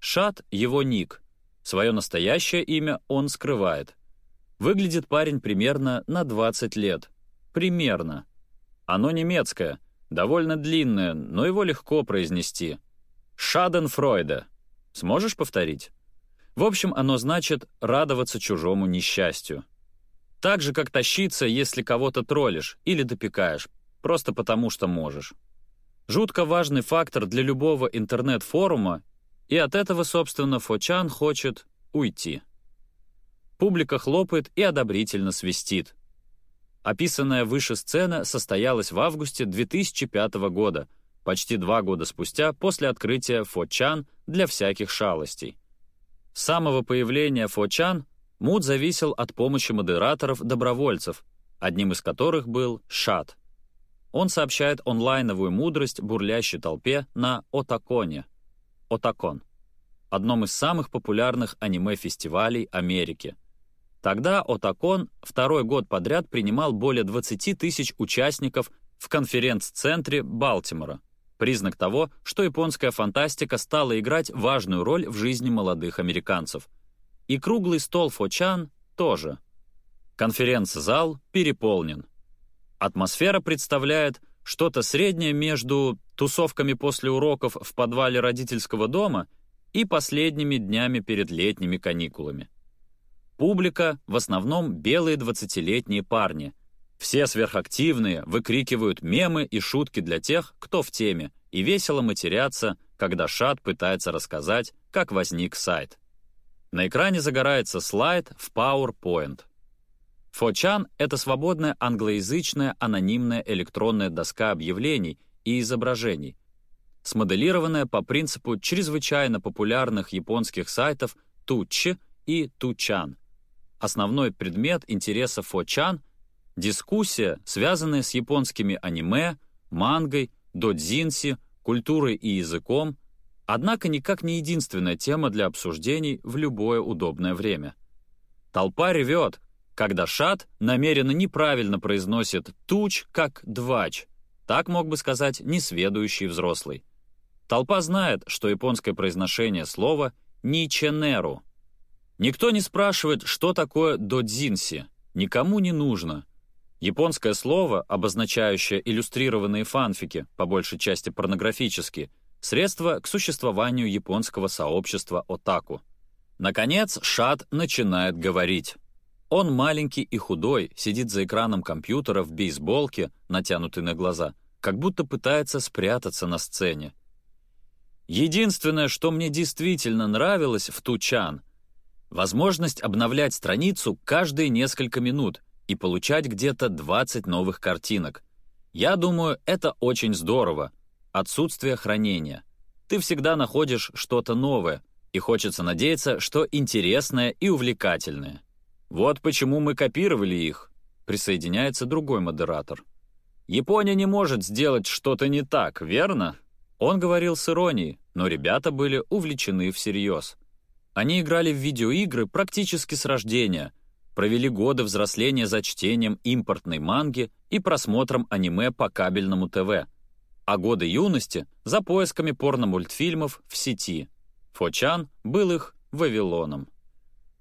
Шат — его ник. Свое настоящее имя он скрывает. Выглядит парень примерно на 20 лет. Примерно. Оно немецкое, довольно длинное, но его легко произнести. Шаденфройде. Сможешь повторить? В общем, оно значит «радоваться чужому несчастью». Так же, как тащиться, если кого-то троллишь или допекаешь, просто потому что можешь. Жутко важный фактор для любого интернет-форума, и от этого, собственно, Фочан хочет уйти. Публика хлопает и одобрительно свистит. Описанная выше сцена состоялась в августе 2005 года, почти два года спустя после открытия Фочан для всяких шалостей. С самого появления Фочан Муд зависел от помощи модераторов-добровольцев, одним из которых был Шат. Он сообщает онлайновую мудрость бурлящей толпе на Отаконе. Отакон — одном из самых популярных аниме-фестивалей Америки — Тогда Отакон второй год подряд принимал более 20 тысяч участников в конференц-центре Балтимора. Признак того, что японская фантастика стала играть важную роль в жизни молодых американцев. И круглый стол Фочан тоже. Конференц-зал переполнен. Атмосфера представляет что-то среднее между тусовками после уроков в подвале родительского дома и последними днями перед летними каникулами. Публика — в основном белые 20-летние парни. Все сверхактивные выкрикивают мемы и шутки для тех, кто в теме, и весело матерятся, когда Шат пытается рассказать, как возник сайт. На экране загорается слайд в PowerPoint. Фочан — это свободная англоязычная анонимная электронная доска объявлений и изображений, смоделированная по принципу чрезвычайно популярных японских сайтов Тучи и Тучан. Основной предмет интереса Фочан — дискуссия, связанная с японскими аниме, мангой, додзинси, культурой и языком, однако никак не единственная тема для обсуждений в любое удобное время. Толпа ревет, когда шат намеренно неправильно произносит «туч» как «двач», так мог бы сказать несведущий взрослый. Толпа знает, что японское произношение слова «ниченеру». Никто не спрашивает, что такое «додзинси», никому не нужно. Японское слово, обозначающее иллюстрированные фанфики, по большей части порнографические, средство к существованию японского сообщества отаку. Наконец, Шат начинает говорить. Он маленький и худой, сидит за экраном компьютера в бейсболке, натянутой на глаза, как будто пытается спрятаться на сцене. Единственное, что мне действительно нравилось в Тучан — возможность обновлять страницу каждые несколько минут — и получать где-то 20 новых картинок. Я думаю, это очень здорово. Отсутствие хранения. Ты всегда находишь что-то новое, и хочется надеяться, что интересное и увлекательное. Вот почему мы копировали их, присоединяется другой модератор. Япония не может сделать что-то не так, верно? Он говорил с иронией, но ребята были увлечены всерьез. Они играли в видеоигры практически с рождения — провели годы взросления за чтением импортной манги и просмотром аниме по кабельному ТВ, а годы юности — за поисками порномультфильмов в сети. Фочан был их Вавилоном.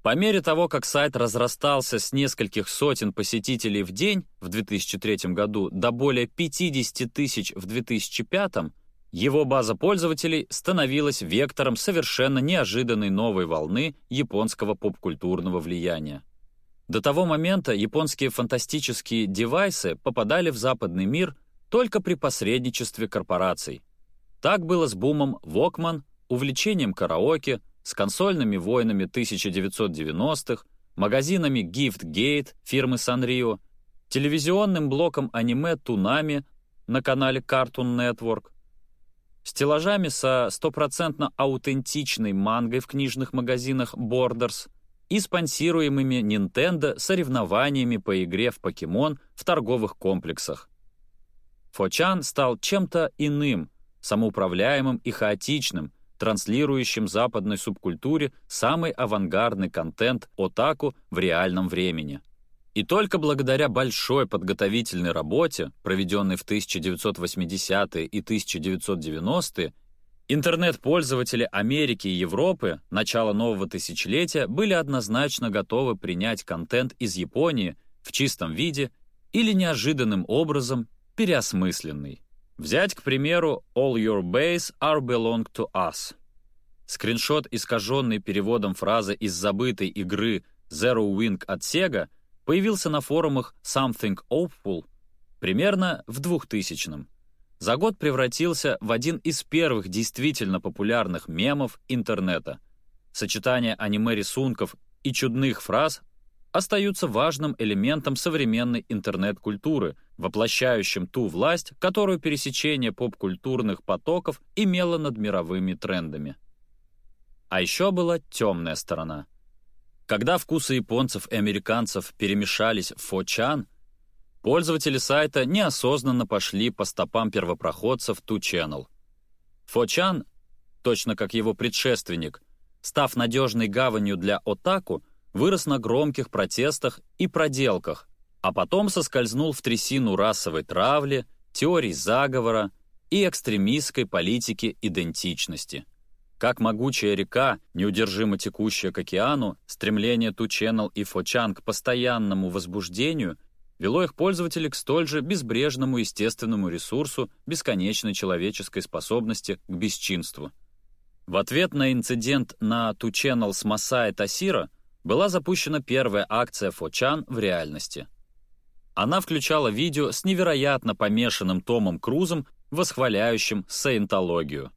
По мере того, как сайт разрастался с нескольких сотен посетителей в день в 2003 году до более 50 тысяч в 2005, его база пользователей становилась вектором совершенно неожиданной новой волны японского попкультурного влияния. До того момента японские фантастические девайсы попадали в западный мир только при посредничестве корпораций. Так было с бумом Walkman, увлечением караоке, с консольными войнами 1990-х, магазинами GiftGate фирмы Sanrio, телевизионным блоком аниме Тунами на канале Cartoon Network, стеллажами со стопроцентно аутентичной мангой в книжных магазинах Borders — и спонсируемыми Nintendo соревнованиями по игре в покемон в торговых комплексах. Фочан стал чем-то иным, самоуправляемым и хаотичным, транслирующим западной субкультуре самый авангардный контент отаку в реальном времени. И только благодаря большой подготовительной работе, проведенной в 1980-е и 1990-е, Интернет-пользователи Америки и Европы начала нового тысячелетия были однозначно готовы принять контент из Японии в чистом виде или неожиданным образом переосмысленный. Взять, к примеру, «All your base are belong to us». Скриншот, искаженный переводом фразы из забытой игры Zero Wing от Sega, появился на форумах Something Awful примерно в 2000-м за год превратился в один из первых действительно популярных мемов интернета. Сочетание аниме-рисунков и чудных фраз остаются важным элементом современной интернет-культуры, воплощающим ту власть, которую пересечение поп-культурных потоков имело над мировыми трендами. А еще была темная сторона. Когда вкусы японцев и американцев перемешались в фочан, Пользователи сайта неосознанно пошли по стопам первопроходцев Two Channel. Фочан, точно как его предшественник, став надежной гаванью для Отаку, вырос на громких протестах и проделках, а потом соскользнул в трясину расовой травли, теорий заговора и экстремистской политики идентичности. Как могучая река, неудержимо текущая к океану, стремление Ту Channel и Фочан к постоянному возбуждению — вело их пользователей к столь же безбрежному естественному ресурсу бесконечной человеческой способности к бесчинству. В ответ на инцидент на Channel с Масаи Тасира была запущена первая акция Фочан в реальности. Она включала видео с невероятно помешанным Томом Крузом, восхваляющим саентологию.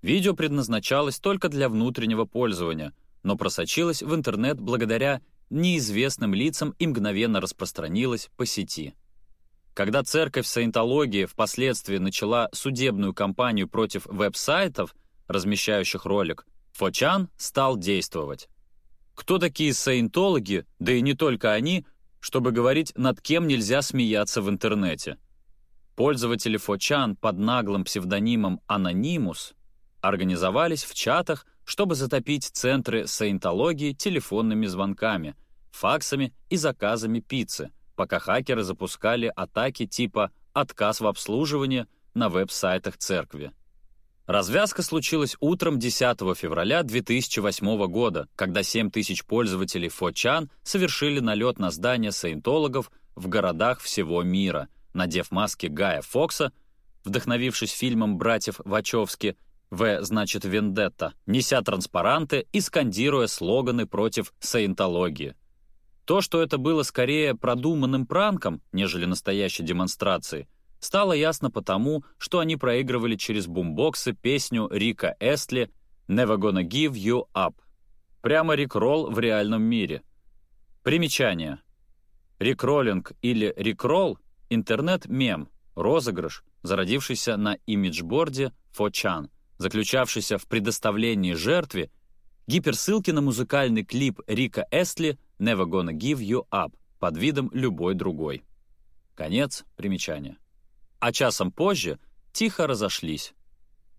Видео предназначалось только для внутреннего пользования, но просочилось в интернет благодаря неизвестным лицам и мгновенно распространилось по сети. Когда церковь саентологии впоследствии начала судебную кампанию против веб-сайтов, размещающих ролик, Фочан стал действовать. Кто такие саентологи, да и не только они, чтобы говорить, над кем нельзя смеяться в интернете? Пользователи Фочан под наглым псевдонимом «Анонимус» организовались в чатах, чтобы затопить центры саентологии телефонными звонками, факсами и заказами пиццы, пока хакеры запускали атаки типа «отказ в обслуживании» на веб-сайтах церкви. Развязка случилась утром 10 февраля 2008 года, когда 7 тысяч пользователей Фочан совершили налет на здания саентологов в городах всего мира, надев маски Гая Фокса, вдохновившись фильмом братьев Вачовски «В значит вендетта», неся транспаранты и скандируя слоганы против саентологии. То, что это было скорее продуманным пранком, нежели настоящей демонстрацией, стало ясно потому, что они проигрывали через бумбоксы песню Рика Эстли «Never gonna give you up». Прямо рик-ролл в реальном мире. Примечание. Рикроллинг или рикролл — интернет-мем, розыгрыш, зародившийся на имиджборде 4chan, заключавшийся в предоставлении жертве гиперссылки на музыкальный клип Рика Эстли «Never gonna give you up» под видом любой другой. Конец примечания а часом позже тихо разошлись.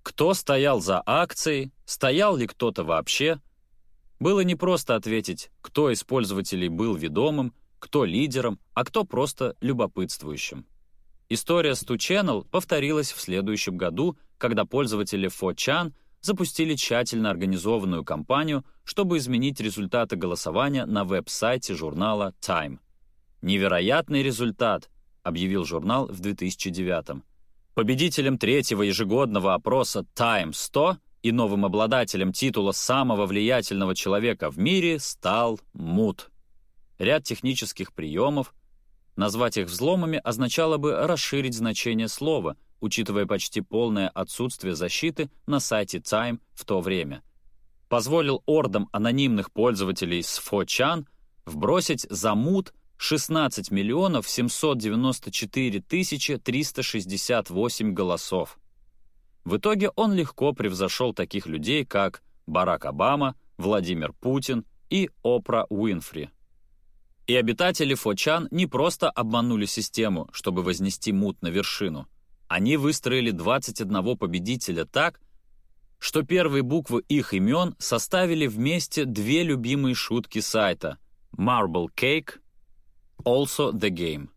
Кто стоял за акцией, стоял ли кто-то вообще? Было непросто ответить, кто из пользователей был ведомым, кто лидером, а кто просто любопытствующим. История с 2Channel повторилась в следующем году, когда пользователи 4chan запустили тщательно организованную кампанию, чтобы изменить результаты голосования на веб-сайте журнала Time. Невероятный результат, объявил журнал в 2009 Победителем третьего ежегодного опроса Time 100 и новым обладателем титула самого влиятельного человека в мире стал Мут. Ряд технических приемов, назвать их взломами означало бы расширить значение слова, учитывая почти полное отсутствие защиты на сайте Time в то время. Позволил ордам анонимных пользователей с 4chan вбросить за мут 16 миллионов 794 тысячи 368 голосов. В итоге он легко превзошел таких людей, как Барак Обама, Владимир Путин и Опра Уинфри. И обитатели Фочан не просто обманули систему, чтобы вознести мут на вершину. Они выстроили 21 победителя так, что первые буквы их имен составили вместе две любимые шутки сайта «Marble Cake» Also the Game.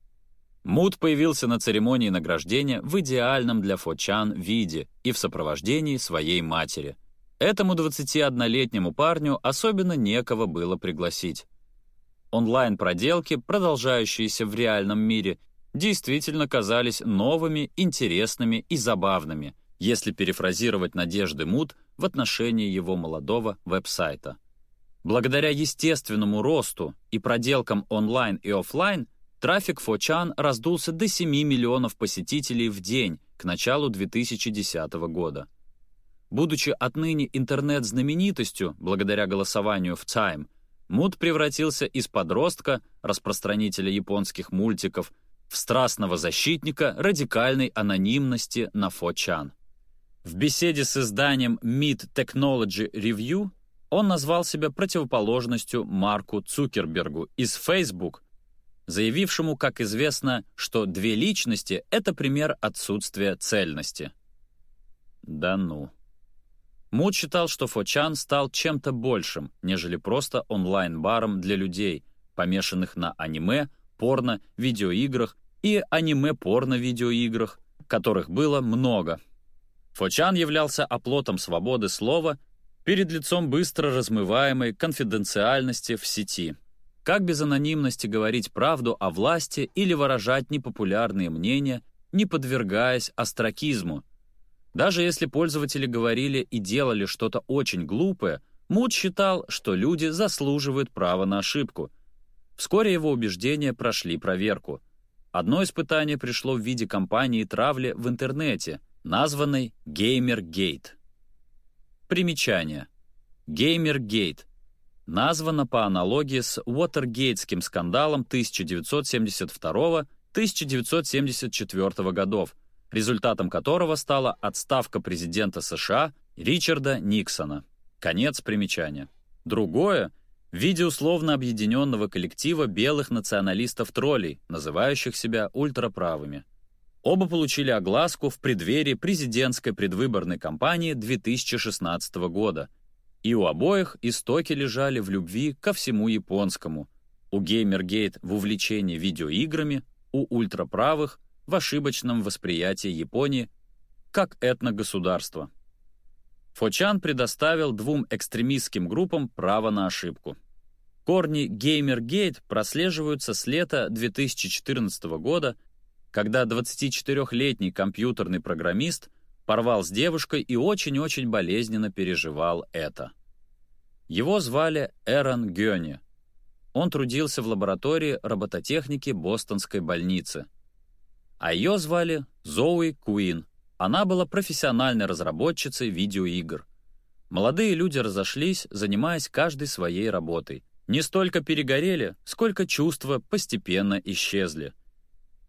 Муд появился на церемонии награждения в идеальном для Фочан виде и в сопровождении своей матери. Этому 21-летнему парню особенно некого было пригласить. Онлайн-проделки, продолжающиеся в реальном мире, действительно казались новыми, интересными и забавными, если перефразировать надежды Муд в отношении его молодого веб-сайта. Благодаря естественному росту и проделкам онлайн и офлайн, трафик Фочан раздулся до 7 миллионов посетителей в день к началу 2010 года. Будучи отныне интернет-знаменитостью благодаря голосованию в Time, Муд превратился из подростка, распространителя японских мультиков, в страстного защитника радикальной анонимности на Фочан. В беседе с изданием Mid Technology Review он назвал себя противоположностью Марку Цукербергу из Facebook, заявившему, как известно, что две личности — это пример отсутствия цельности. Да ну. Муд считал, что Фочан стал чем-то большим, нежели просто онлайн-баром для людей, помешанных на аниме, порно, видеоиграх и аниме-порно-видеоиграх, которых было много. Фочан являлся оплотом свободы слова перед лицом быстро размываемой конфиденциальности в сети. Как без анонимности говорить правду о власти или выражать непопулярные мнения, не подвергаясь остракизму? Даже если пользователи говорили и делали что-то очень глупое, Муд считал, что люди заслуживают права на ошибку. Вскоре его убеждения прошли проверку. Одно испытание пришло в виде кампании травли в интернете, названной GamerGate. Примечание. GamerGate названа по аналогии с Уотергейтским скандалом 1972-1974 годов, результатом которого стала отставка президента США Ричарда Никсона. Конец примечания. Другое — в виде условно объединенного коллектива белых националистов-троллей, называющих себя ультраправыми. Оба получили огласку в преддверии президентской предвыборной кампании 2016 года, и у обоих истоки лежали в любви ко всему японскому. У Геймергейт в увлечении видеоиграми, у ультраправых в ошибочном восприятии Японии как этногосударства. Фочан предоставил двум экстремистским группам право на ошибку. Корни Геймергейт прослеживаются с лета 2014 года, когда 24-летний компьютерный программист порвал с девушкой и очень-очень болезненно переживал это. Его звали Эрон Гёни. Он трудился в лаборатории робототехники Бостонской больницы. А ее звали Зоуи Куин — она была профессиональной разработчицей видеоигр. Молодые люди разошлись, занимаясь каждой своей работой. Не столько перегорели, сколько чувства постепенно исчезли.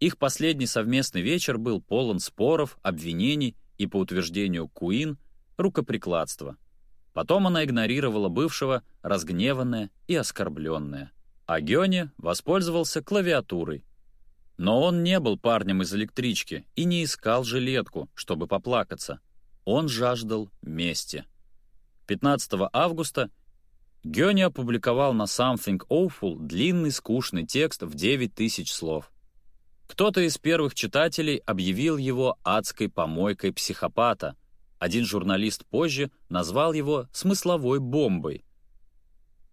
Их последний совместный вечер был полон споров, обвинений и, по утверждению Куин, рукоприкладства. Потом она игнорировала бывшего, разгневанная и оскорбленная. А Гёне воспользовался клавиатурой, но он не был парнем из электрички и не искал жилетку, чтобы поплакаться. Он жаждал мести. 15 августа Гёни опубликовал на Something Awful длинный скучный текст в 9 тысяч слов. Кто-то из первых читателей объявил его адской помойкой психопата. Один журналист позже назвал его смысловой бомбой.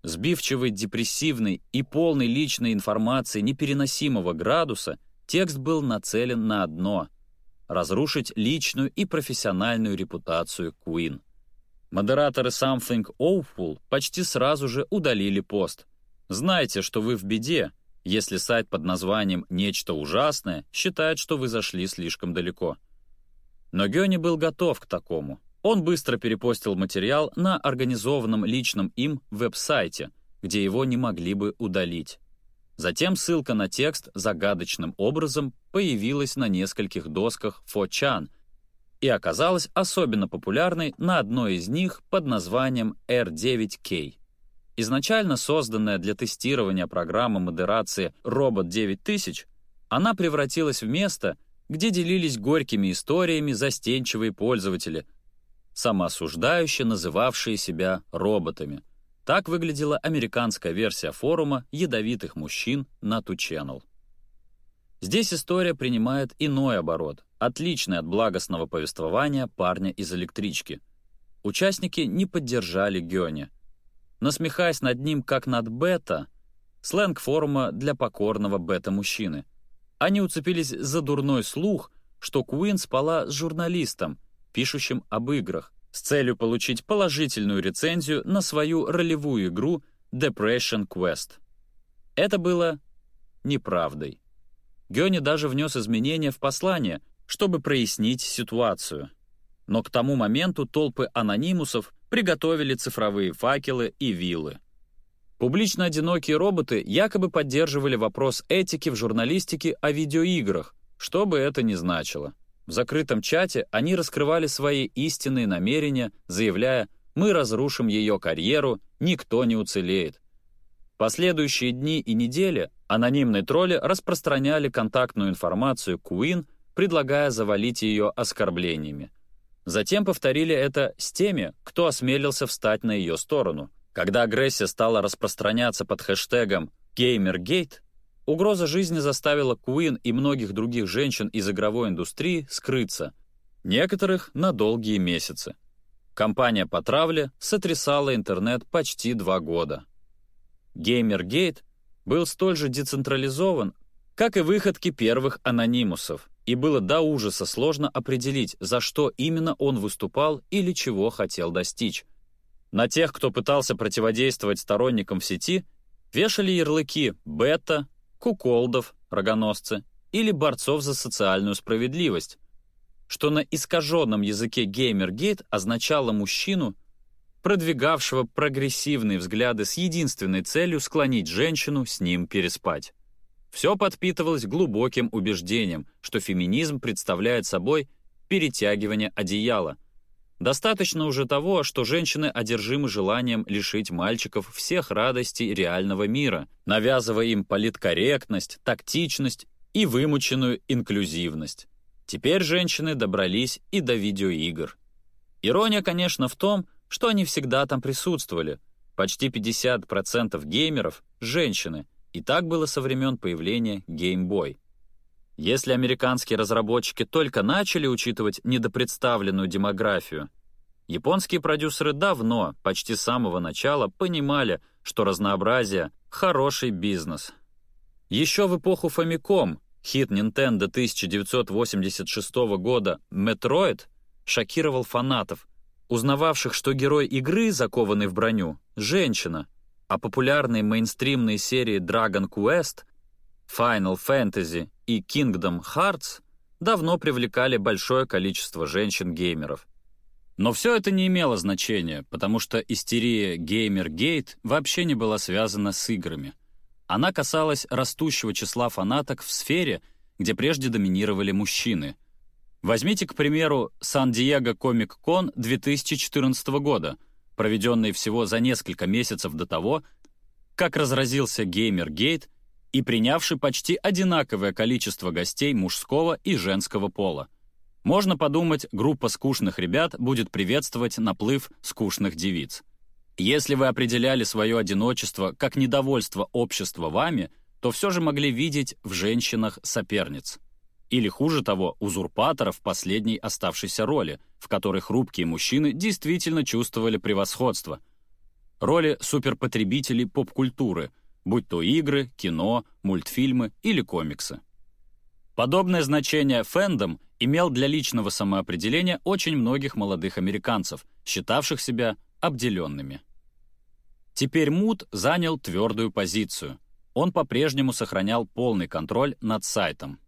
Сбивчивый, депрессивный и полный личной информации непереносимого градуса, текст был нацелен на одно — разрушить личную и профессиональную репутацию Куин. Модераторы Something Awful почти сразу же удалили пост. Знайте, что вы в беде, если сайт под названием «Нечто ужасное» считает, что вы зашли слишком далеко. Но Гёни был готов к такому. Он быстро перепостил материал на организованном личном им веб-сайте, где его не могли бы удалить. Затем ссылка на текст загадочным образом появилась на нескольких досках Фочан и оказалась особенно популярной на одной из них под названием R9K. Изначально созданная для тестирования программа модерации Robot 9000, она превратилась в место, где делились горькими историями застенчивые пользователи, самоосуждающе называвшие себя роботами. Так выглядела американская версия форума ядовитых мужчин на Ту Channel. Здесь история принимает иной оборот, отличный от благостного повествования парня из электрички. Участники не поддержали Гёне. Насмехаясь над ним как над бета, сленг форума для покорного бета-мужчины. Они уцепились за дурной слух, что Куин спала с журналистом, пишущим об играх, с целью получить положительную рецензию на свою ролевую игру Depression Quest. Это было неправдой. Гёни даже внес изменения в послание, чтобы прояснить ситуацию. Но к тому моменту толпы анонимусов приготовили цифровые факелы и вилы. Публично одинокие роботы якобы поддерживали вопрос этики в журналистике о видеоиграх, что бы это ни значило. В закрытом чате они раскрывали свои истинные намерения, заявляя «Мы разрушим ее карьеру, никто не уцелеет». Последующие дни и недели анонимные тролли распространяли контактную информацию Куин, предлагая завалить ее оскорблениями. Затем повторили это с теми, кто осмелился встать на ее сторону. Когда агрессия стала распространяться под хэштегом «Геймергейт», Угроза жизни заставила Куин и многих других женщин из игровой индустрии скрыться, некоторых на долгие месяцы. Компания по травле сотрясала интернет почти два года. Геймергейт был столь же децентрализован, как и выходки первых анонимусов, и было до ужаса сложно определить, за что именно он выступал или чего хотел достичь. На тех, кто пытался противодействовать сторонникам в сети, вешали ярлыки «бета», куколдов, рогоносцы, или борцов за социальную справедливость, что на искаженном языке геймергейт означало мужчину, продвигавшего прогрессивные взгляды с единственной целью склонить женщину с ним переспать. Все подпитывалось глубоким убеждением, что феминизм представляет собой перетягивание одеяла. Достаточно уже того, что женщины одержимы желанием лишить мальчиков всех радостей реального мира, навязывая им политкорректность, тактичность и вымученную инклюзивность. Теперь женщины добрались и до видеоигр. Ирония, конечно, в том, что они всегда там присутствовали. Почти 50% геймеров — женщины, и так было со времен появления Game Boy. Если американские разработчики только начали учитывать недопредставленную демографию, японские продюсеры давно, почти с самого начала, понимали, что разнообразие — хороший бизнес. Еще в эпоху Famicom хит Nintendo 1986 года «Metroid» шокировал фанатов, узнававших, что герой игры, закованный в броню, — женщина, а популярные мейнстримные серии Dragon Quest, Final Fantasy и Kingdom Hearts давно привлекали большое количество женщин-геймеров. Но все это не имело значения, потому что истерия Gamergate вообще не была связана с играми. Она касалась растущего числа фанаток в сфере, где прежде доминировали мужчины. Возьмите, к примеру, Сан-Диего Комик-Кон 2014 года, проведенный всего за несколько месяцев до того, как разразился Gamergate и принявший почти одинаковое количество гостей мужского и женского пола. Можно подумать, группа скучных ребят будет приветствовать наплыв скучных девиц. Если вы определяли свое одиночество как недовольство общества вами, то все же могли видеть в женщинах соперниц. Или, хуже того, узурпаторов последней оставшейся роли, в которой хрупкие мужчины действительно чувствовали превосходство. Роли суперпотребителей поп-культуры — будь то игры, кино, мультфильмы или комиксы. Подобное значение фэндом имел для личного самоопределения очень многих молодых американцев, считавших себя обделенными. Теперь Мут занял твердую позицию. Он по-прежнему сохранял полный контроль над сайтом.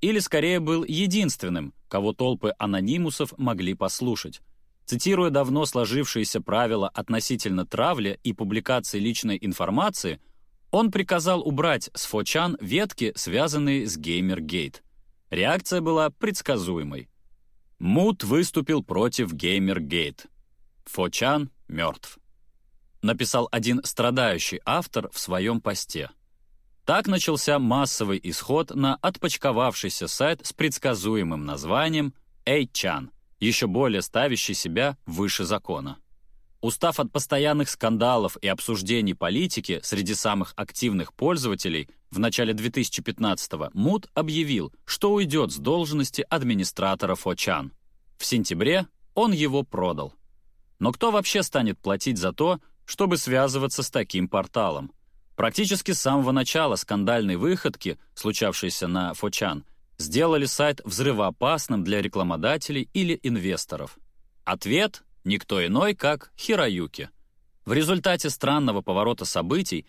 Или скорее был единственным, кого толпы анонимусов могли послушать, Цитируя давно сложившиеся правила относительно травли и публикации личной информации, он приказал убрать с Фочан ветки, связанные с Геймергейт. Реакция была предсказуемой. Мут выступил против Геймергейт. Фочан мертв. Написал один страдающий автор в своем посте. Так начался массовый исход на отпочковавшийся сайт с предсказуемым названием «Эйчан», еще более ставящий себя выше закона. Устав от постоянных скандалов и обсуждений политики среди самых активных пользователей, в начале 2015-го МУД объявил, что уйдет с должности администратора Фочан. В сентябре он его продал. Но кто вообще станет платить за то, чтобы связываться с таким порталом? Практически с самого начала скандальной выходки, случавшейся на Фочан, сделали сайт взрывоопасным для рекламодателей или инвесторов? Ответ — никто иной, как Хироюки. В результате странного поворота событий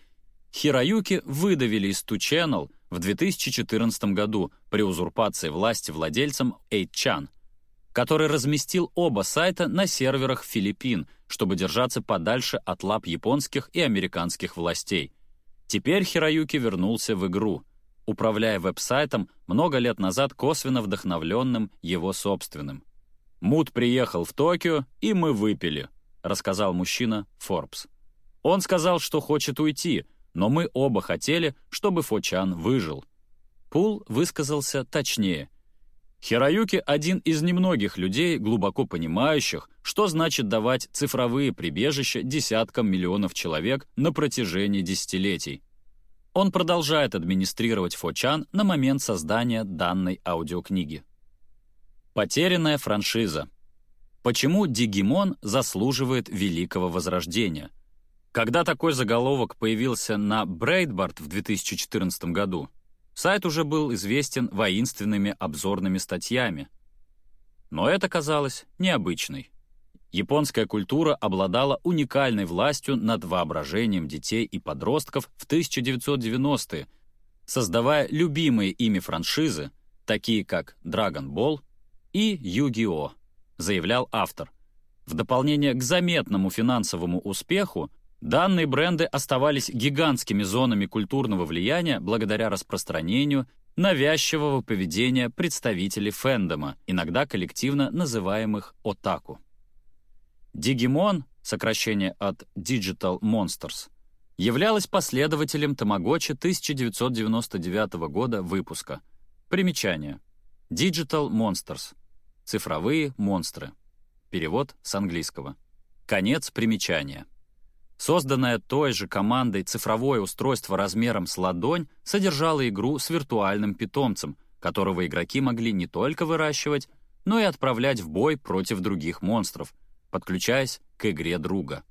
Хироюки выдавили из Ту Channel в 2014 году при узурпации власти владельцем 8chan, который разместил оба сайта на серверах Филиппин, чтобы держаться подальше от лап японских и американских властей. Теперь Хироюки вернулся в игру — управляя веб-сайтом много лет назад косвенно вдохновленным его собственным. «Мут приехал в Токио, и мы выпили», — рассказал мужчина Forbes. Он сказал, что хочет уйти, но мы оба хотели, чтобы Фочан выжил. Пул высказался точнее. Хироюки — один из немногих людей, глубоко понимающих, что значит давать цифровые прибежища десяткам миллионов человек на протяжении десятилетий. Он продолжает администрировать Фочан на момент создания данной аудиокниги. Потерянная франшиза. Почему Дигимон заслуживает великого возрождения? Когда такой заголовок появился на Брейдбард в 2014 году, сайт уже был известен воинственными обзорными статьями. Но это казалось необычной. Японская культура обладала уникальной властью над воображением детей и подростков в 1990-е, создавая любимые ими франшизы, такие как Dragon Ball и Yu-Gi-Oh!, заявлял автор. В дополнение к заметному финансовому успеху, данные бренды оставались гигантскими зонами культурного влияния благодаря распространению навязчивого поведения представителей фэндома, иногда коллективно называемых «отаку». Digimon, сокращение от Digital Monsters, являлась последователем Тамагочи 1999 года выпуска. Примечание. Digital Monsters. Цифровые монстры. Перевод с английского. Конец примечания. Созданное той же командой цифровое устройство размером с ладонь содержало игру с виртуальным питомцем, которого игроки могли не только выращивать, но и отправлять в бой против других монстров, подключаясь к игре друга.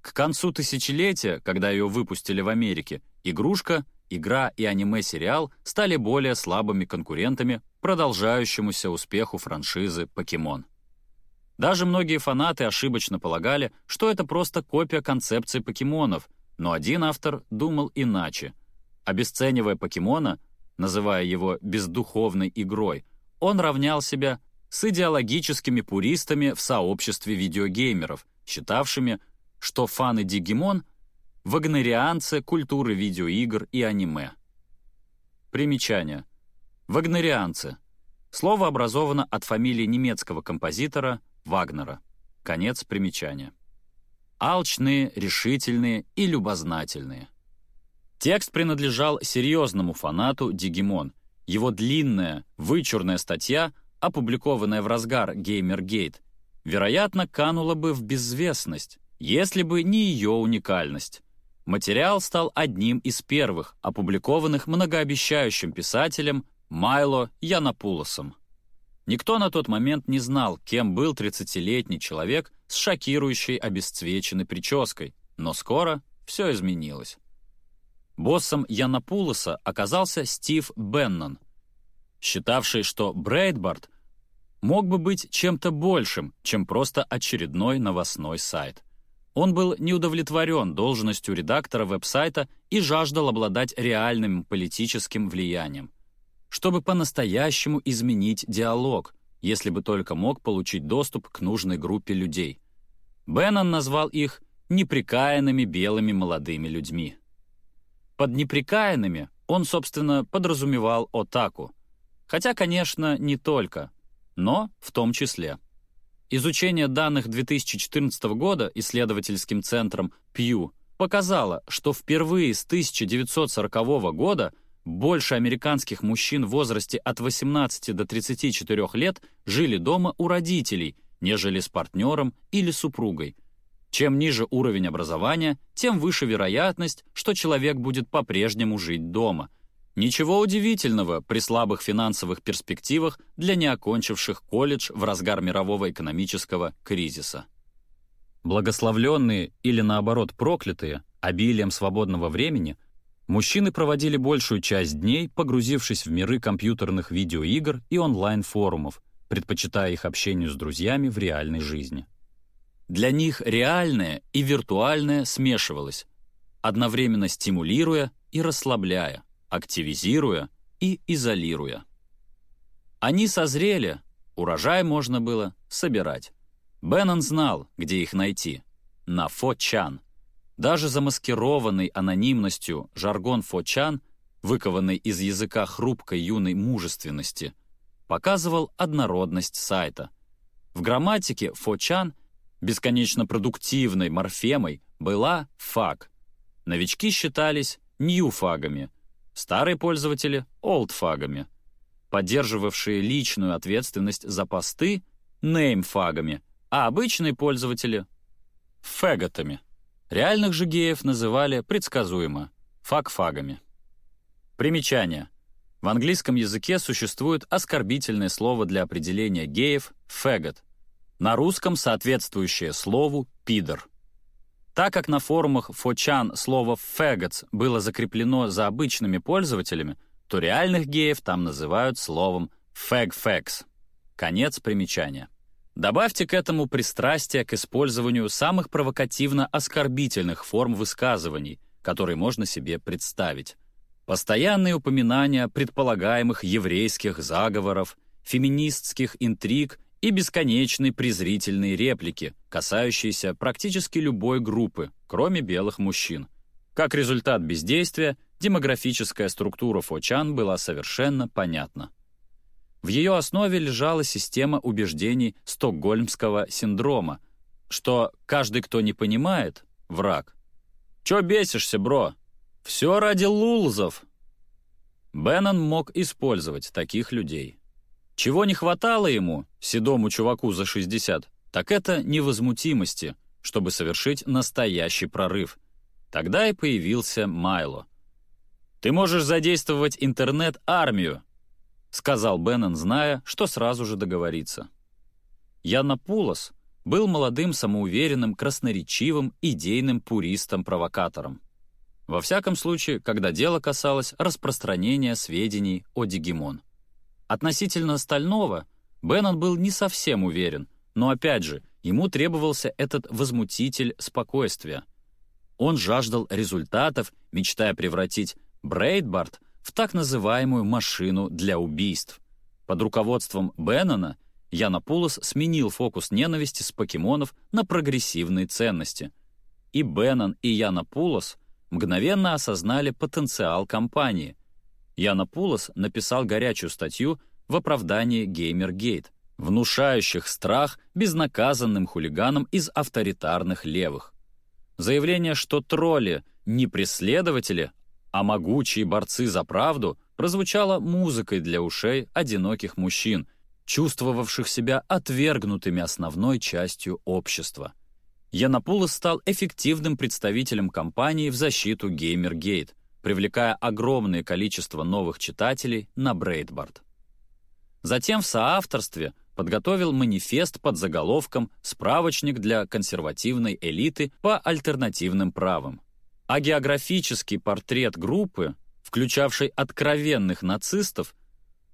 К концу тысячелетия, когда ее выпустили в Америке, игрушка, игра и аниме-сериал стали более слабыми конкурентами продолжающемуся успеху франшизы «Покемон». Даже многие фанаты ошибочно полагали, что это просто копия концепции покемонов, но один автор думал иначе. Обесценивая покемона, называя его бездуховной игрой, он равнял себя с идеологическими пуристами в сообществе видеогеймеров, считавшими, что фаны Дигимон — вагнерианцы культуры видеоигр и аниме. Примечание. Вагнерианцы. Слово образовано от фамилии немецкого композитора Вагнера. Конец примечания. Алчные, решительные и любознательные. Текст принадлежал серьезному фанату Дигимон. Его длинная, вычурная статья, опубликованная в разгар Геймергейт, вероятно, канула бы в безвестность, если бы не ее уникальность. Материал стал одним из первых, опубликованных многообещающим писателем Майло Янапулосом. Никто на тот момент не знал, кем был 30-летний человек с шокирующей обесцвеченной прической, но скоро все изменилось. Боссом Янапулоса оказался Стив Беннон, считавший, что Брейдбард мог бы быть чем-то большим, чем просто очередной новостной сайт. Он был неудовлетворен должностью редактора веб-сайта и жаждал обладать реальным политическим влиянием — чтобы по-настоящему изменить диалог, если бы только мог получить доступ к нужной группе людей. Беннон назвал их неприкаянными белыми молодыми людьми. Под неприкаянными он, собственно, подразумевал отаку. Хотя, конечно, не только, но в том числе. Изучение данных 2014 года исследовательским центром Pew показало, что впервые с 1940 года больше американских мужчин в возрасте от 18 до 34 лет жили дома у родителей, нежели с партнером или супругой. Чем ниже уровень образования, тем выше вероятность, что человек будет по-прежнему жить дома. Ничего удивительного при слабых финансовых перспективах для неокончивших колледж в разгар мирового экономического кризиса. Благословленные или наоборот проклятые обилием свободного времени – Мужчины проводили большую часть дней, погрузившись в миры компьютерных видеоигр и онлайн-форумов, предпочитая их общению с друзьями в реальной жизни. Для них реальное и виртуальное смешивалось, одновременно стимулируя и расслабляя, активизируя и изолируя. Они созрели, урожай можно было собирать. Беннон знал, где их найти. На Фо-Чан — даже замаскированный анонимностью жаргон фочан, выкованный из языка хрупкой юной мужественности, показывал однородность сайта. В грамматике фочан бесконечно продуктивной морфемой была фаг. Новички считались ньюфагами, старые пользователи — олдфагами, поддерживавшие личную ответственность за посты — неймфагами, а обычные пользователи — фэготами. Реальных же геев называли предсказуемо факфагами. Примечание. В английском языке существует оскорбительное слово для определения геев «фэгот», на русском соответствующее слову «пидор». Так как на форумах фочан слово «фэготс» было закреплено за обычными пользователями, то реальных геев там называют словом «фэгфэкс». Конец примечания. Добавьте к этому пристрастие к использованию самых провокативно-оскорбительных форм высказываний, которые можно себе представить. Постоянные упоминания предполагаемых еврейских заговоров, феминистских интриг и бесконечные презрительные реплики, касающиеся практически любой группы, кроме белых мужчин. Как результат бездействия, демографическая структура Фочан была совершенно понятна. В ее основе лежала система убеждений стокгольмского синдрома, что каждый, кто не понимает, — враг. «Чё бесишься, бро? Все ради лулзов!» Беннон мог использовать таких людей. Чего не хватало ему, седому чуваку за 60, так это невозмутимости, чтобы совершить настоящий прорыв. Тогда и появился Майло. «Ты можешь задействовать интернет-армию», сказал Беннон, зная, что сразу же договорится. Яна Пулос был молодым, самоуверенным, красноречивым, идейным пуристом-провокатором. Во всяком случае, когда дело касалось распространения сведений о Дигимон. Относительно остального Беннон был не совсем уверен, но опять же, ему требовался этот возмутитель спокойствия. Он жаждал результатов, мечтая превратить Брейдбард в так называемую машину для убийств. Под руководством Беннона Янопулос сменил фокус ненависти с покемонов на прогрессивные ценности. И Беннон, и Янопулос мгновенно осознали потенциал компании. Янопулос написал горячую статью в оправдании Геймергейт, внушающих страх безнаказанным хулиганам из авторитарных левых. Заявление, что тролли не преследователи, а могучие борцы за правду прозвучало музыкой для ушей одиноких мужчин, чувствовавших себя отвергнутыми основной частью общества. Янапулос стал эффективным представителем компании в защиту GamerGate, привлекая огромное количество новых читателей на Брейдбард. Затем в соавторстве подготовил манифест под заголовком «Справочник для консервативной элиты по альтернативным правам», а географический портрет группы, включавший откровенных нацистов,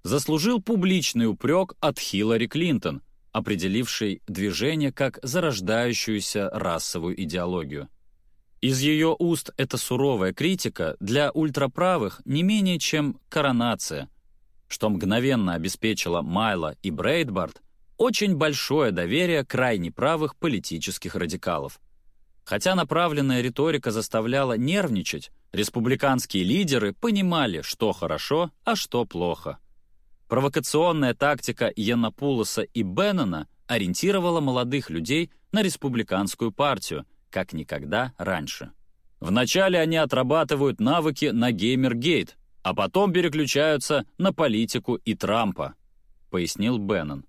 заслужил публичный упрек от Хиллари Клинтон, определившей движение как зарождающуюся расовую идеологию. Из ее уст эта суровая критика для ультраправых не менее чем коронация, что мгновенно обеспечило Майла и Брейдбард очень большое доверие крайне правых политических радикалов. Хотя направленная риторика заставляла нервничать, республиканские лидеры понимали, что хорошо, а что плохо. Провокационная тактика Янапулоса и Беннона ориентировала молодых людей на республиканскую партию, как никогда раньше. Вначале они отрабатывают навыки на Геймергейт, а потом переключаются на политику и Трампа, пояснил Беннон.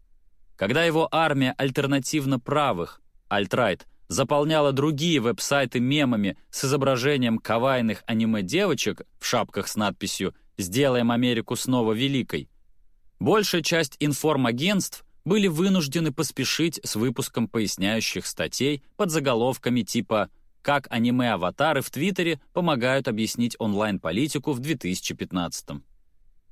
Когда его армия альтернативно правых, альтрайт, заполняла другие веб-сайты мемами с изображением кавайных аниме-девочек в шапках с надписью «Сделаем Америку снова великой», большая часть информагентств были вынуждены поспешить с выпуском поясняющих статей под заголовками типа «Как аниме-аватары в Твиттере помогают объяснить онлайн-политику в 2015 -м».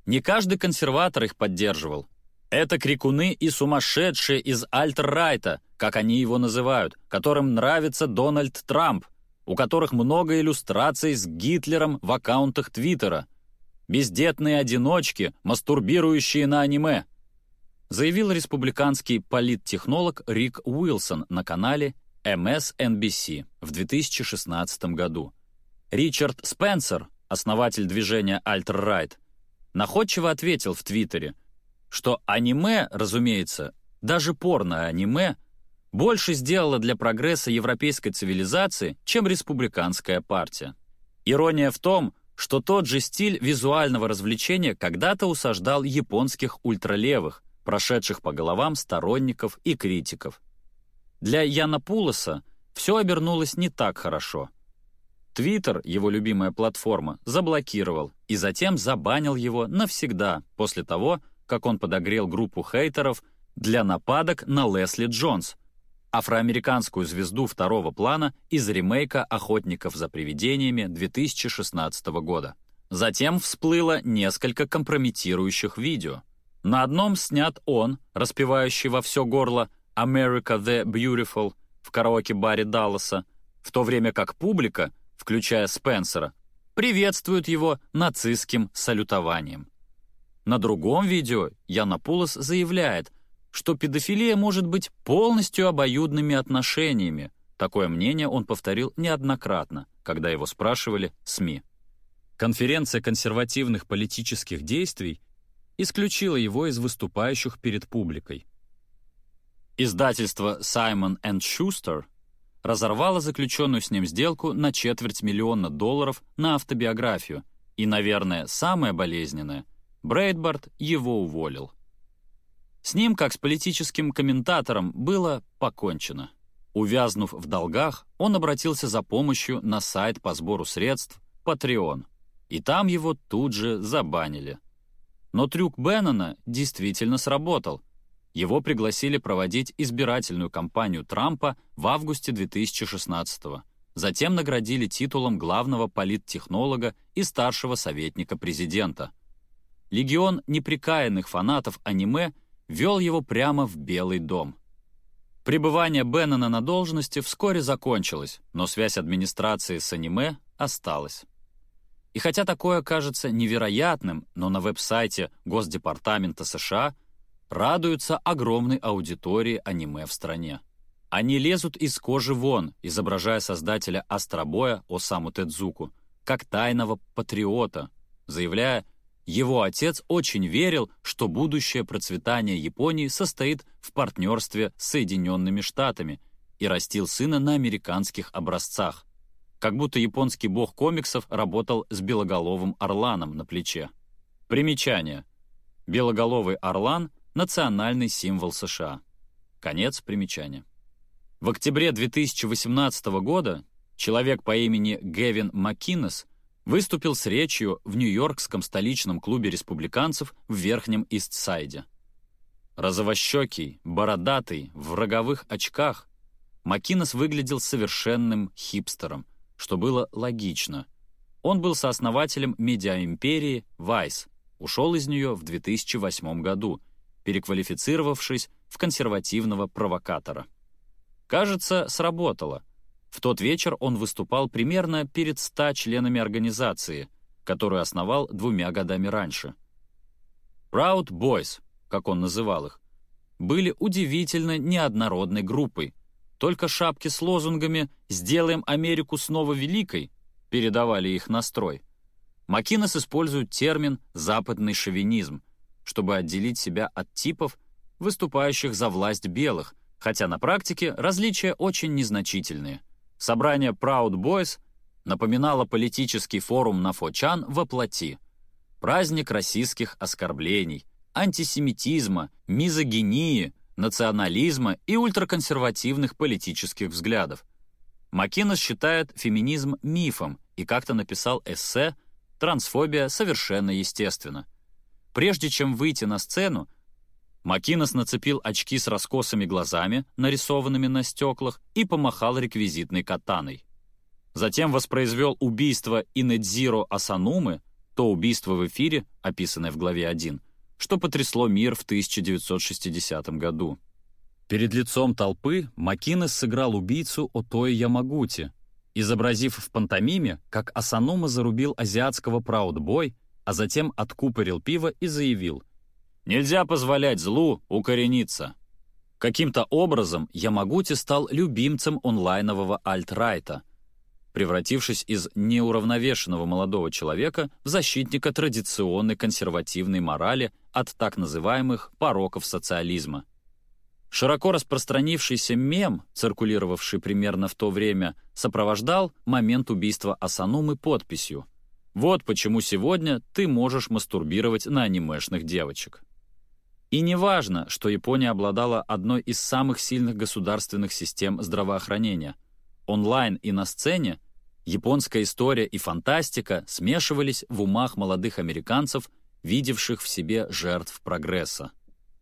Не каждый консерватор их поддерживал, это крикуны и сумасшедшие из альтер-райта, как они его называют, которым нравится Дональд Трамп, у которых много иллюстраций с Гитлером в аккаунтах Твиттера. Бездетные одиночки, мастурбирующие на аниме. Заявил республиканский политтехнолог Рик Уилсон на канале MSNBC в 2016 году. Ричард Спенсер, основатель движения Альтер-Райт, находчиво ответил в Твиттере – что аниме, разумеется, даже порно-аниме, больше сделало для прогресса европейской цивилизации, чем республиканская партия. Ирония в том, что тот же стиль визуального развлечения когда-то усаждал японских ультралевых, прошедших по головам сторонников и критиков. Для Яна Пулоса все обернулось не так хорошо. Твиттер, его любимая платформа, заблокировал и затем забанил его навсегда после того, как он подогрел группу хейтеров для нападок на Лесли Джонс, афроамериканскую звезду второго плана из ремейка «Охотников за привидениями» 2016 года. Затем всплыло несколько компрометирующих видео. На одном снят он, распевающий во все горло «America the Beautiful» в караоке-баре Далласа, в то время как публика, включая Спенсера, приветствуют его нацистским салютованием. На другом видео Яна Пулос заявляет, что педофилия может быть полностью обоюдными отношениями. Такое мнение он повторил неоднократно, когда его спрашивали СМИ. Конференция консервативных политических действий исключила его из выступающих перед публикой. Издательство Simon Schuster разорвало заключенную с ним сделку на четверть миллиона долларов на автобиографию, и, наверное, самое болезненное — Брейдбард его уволил. С ним, как с политическим комментатором, было покончено. Увязнув в долгах, он обратился за помощью на сайт по сбору средств Patreon, и там его тут же забанили. Но трюк Беннона действительно сработал. Его пригласили проводить избирательную кампанию Трампа в августе 2016 -го. Затем наградили титулом главного политтехнолога и старшего советника президента. Легион неприкаянных фанатов аниме вел его прямо в Белый дом. Пребывание Беннона на должности вскоре закончилось, но связь администрации с аниме осталась. И хотя такое кажется невероятным, но на веб-сайте Госдепартамента США радуются огромной аудитории аниме в стране. Они лезут из кожи вон, изображая создателя Астробоя Осаму Тедзуку как тайного патриота, заявляя, его отец очень верил, что будущее процветание Японии состоит в партнерстве с Соединенными Штатами и растил сына на американских образцах. Как будто японский бог комиксов работал с белоголовым орланом на плече. Примечание. Белоголовый орлан — национальный символ США. Конец примечания. В октябре 2018 года человек по имени Гевин Маккинес выступил с речью в Нью-Йоркском столичном клубе республиканцев в Верхнем Истсайде. Розовощекий, бородатый, в роговых очках, Макинес выглядел совершенным хипстером, что было логично. Он был сооснователем медиаимперии Vice, ушел из нее в 2008 году, переквалифицировавшись в консервативного провокатора. Кажется, сработало. В тот вечер он выступал примерно перед ста членами организации, которую основал двумя годами раньше. Proud Boys, как он называл их, были удивительно неоднородной группой. Только шапки с лозунгами «Сделаем Америку снова великой» передавали их настрой. Макинес использует термин «западный шовинизм», чтобы отделить себя от типов, выступающих за власть белых, хотя на практике различия очень незначительные. Собрание Proud Boys напоминало политический форум на Фочан во плоти. Праздник российских оскорблений, антисемитизма, мизогинии, национализма и ультраконсервативных политических взглядов. Макинес считает феминизм мифом и как-то написал эссе «Трансфобия совершенно естественна». Прежде чем выйти на сцену, Макинос нацепил очки с раскосыми глазами, нарисованными на стеклах, и помахал реквизитной катаной. Затем воспроизвел убийство Инедзиро Асанумы, то убийство в эфире, описанное в главе 1, что потрясло мир в 1960 году. Перед лицом толпы Макинес сыграл убийцу Отои Ямагути, изобразив в пантомиме, как Асанума зарубил азиатского праудбой, а затем откупорил пиво и заявил Нельзя позволять злу укорениться. Каким-то образом Ямагути стал любимцем онлайнового альтрайта, превратившись из неуравновешенного молодого человека в защитника традиционной консервативной морали от так называемых пороков социализма. Широко распространившийся мем, циркулировавший примерно в то время, сопровождал момент убийства Асанумы подписью «Вот почему сегодня ты можешь мастурбировать на анимешных девочек». И не важно, что Япония обладала одной из самых сильных государственных систем здравоохранения. Онлайн и на сцене японская история и фантастика смешивались в умах молодых американцев, видевших в себе жертв прогресса.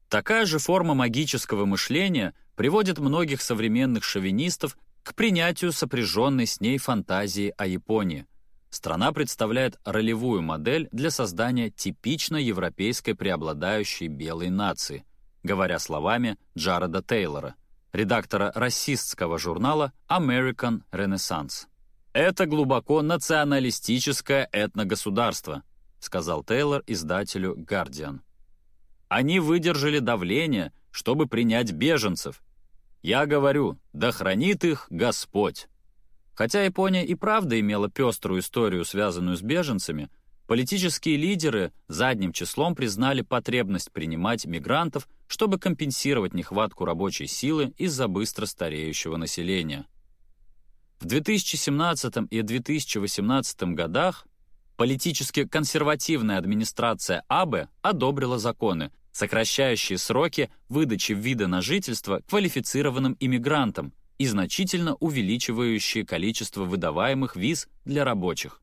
Такая же форма магического мышления приводит многих современных шовинистов к принятию сопряженной с ней фантазии о Японии – Страна представляет ролевую модель для создания типично европейской преобладающей белой нации, говоря словами Джареда Тейлора, редактора расистского журнала American Renaissance. Это глубоко националистическое этногосударство, сказал Тейлор издателю «Гардиан». Они выдержали давление, чтобы принять беженцев. Я говорю, да хранит их Господь. Хотя Япония и правда имела пеструю историю, связанную с беженцами, политические лидеры задним числом признали потребность принимать мигрантов, чтобы компенсировать нехватку рабочей силы из-за быстро стареющего населения. В 2017 и 2018 годах политически консервативная администрация АБЭ одобрила законы, сокращающие сроки выдачи вида на жительство квалифицированным иммигрантам, и значительно увеличивающие количество выдаваемых виз для рабочих.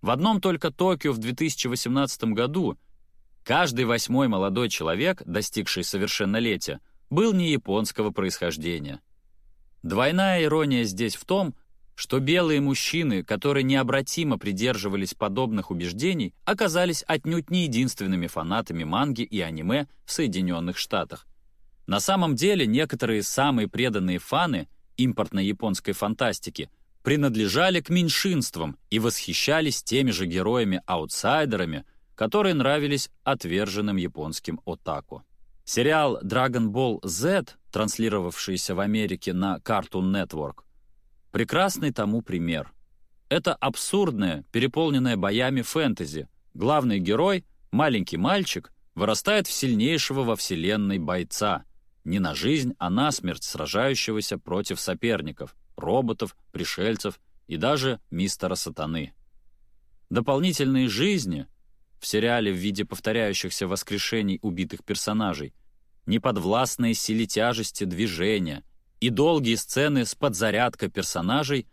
В одном только Токио в 2018 году каждый восьмой молодой человек, достигший совершеннолетия, был не японского происхождения. Двойная ирония здесь в том, что белые мужчины, которые необратимо придерживались подобных убеждений, оказались отнюдь не единственными фанатами манги и аниме в Соединенных Штатах. На самом деле некоторые самые преданные фаны импортной японской фантастики принадлежали к меньшинствам и восхищались теми же героями-аутсайдерами, которые нравились отверженным японским отаку. Сериал Dragon Ball Z, транслировавшийся в Америке на Cartoon Network, прекрасный тому пример. Это абсурдное, переполненное боями фэнтези. Главный герой, маленький мальчик, вырастает в сильнейшего во вселенной бойца — не на жизнь, а на смерть сражающегося против соперников, роботов, пришельцев и даже мистера Сатаны. Дополнительные жизни в сериале в виде повторяющихся воскрешений убитых персонажей, неподвластные силе тяжести движения и долгие сцены с подзарядкой персонажей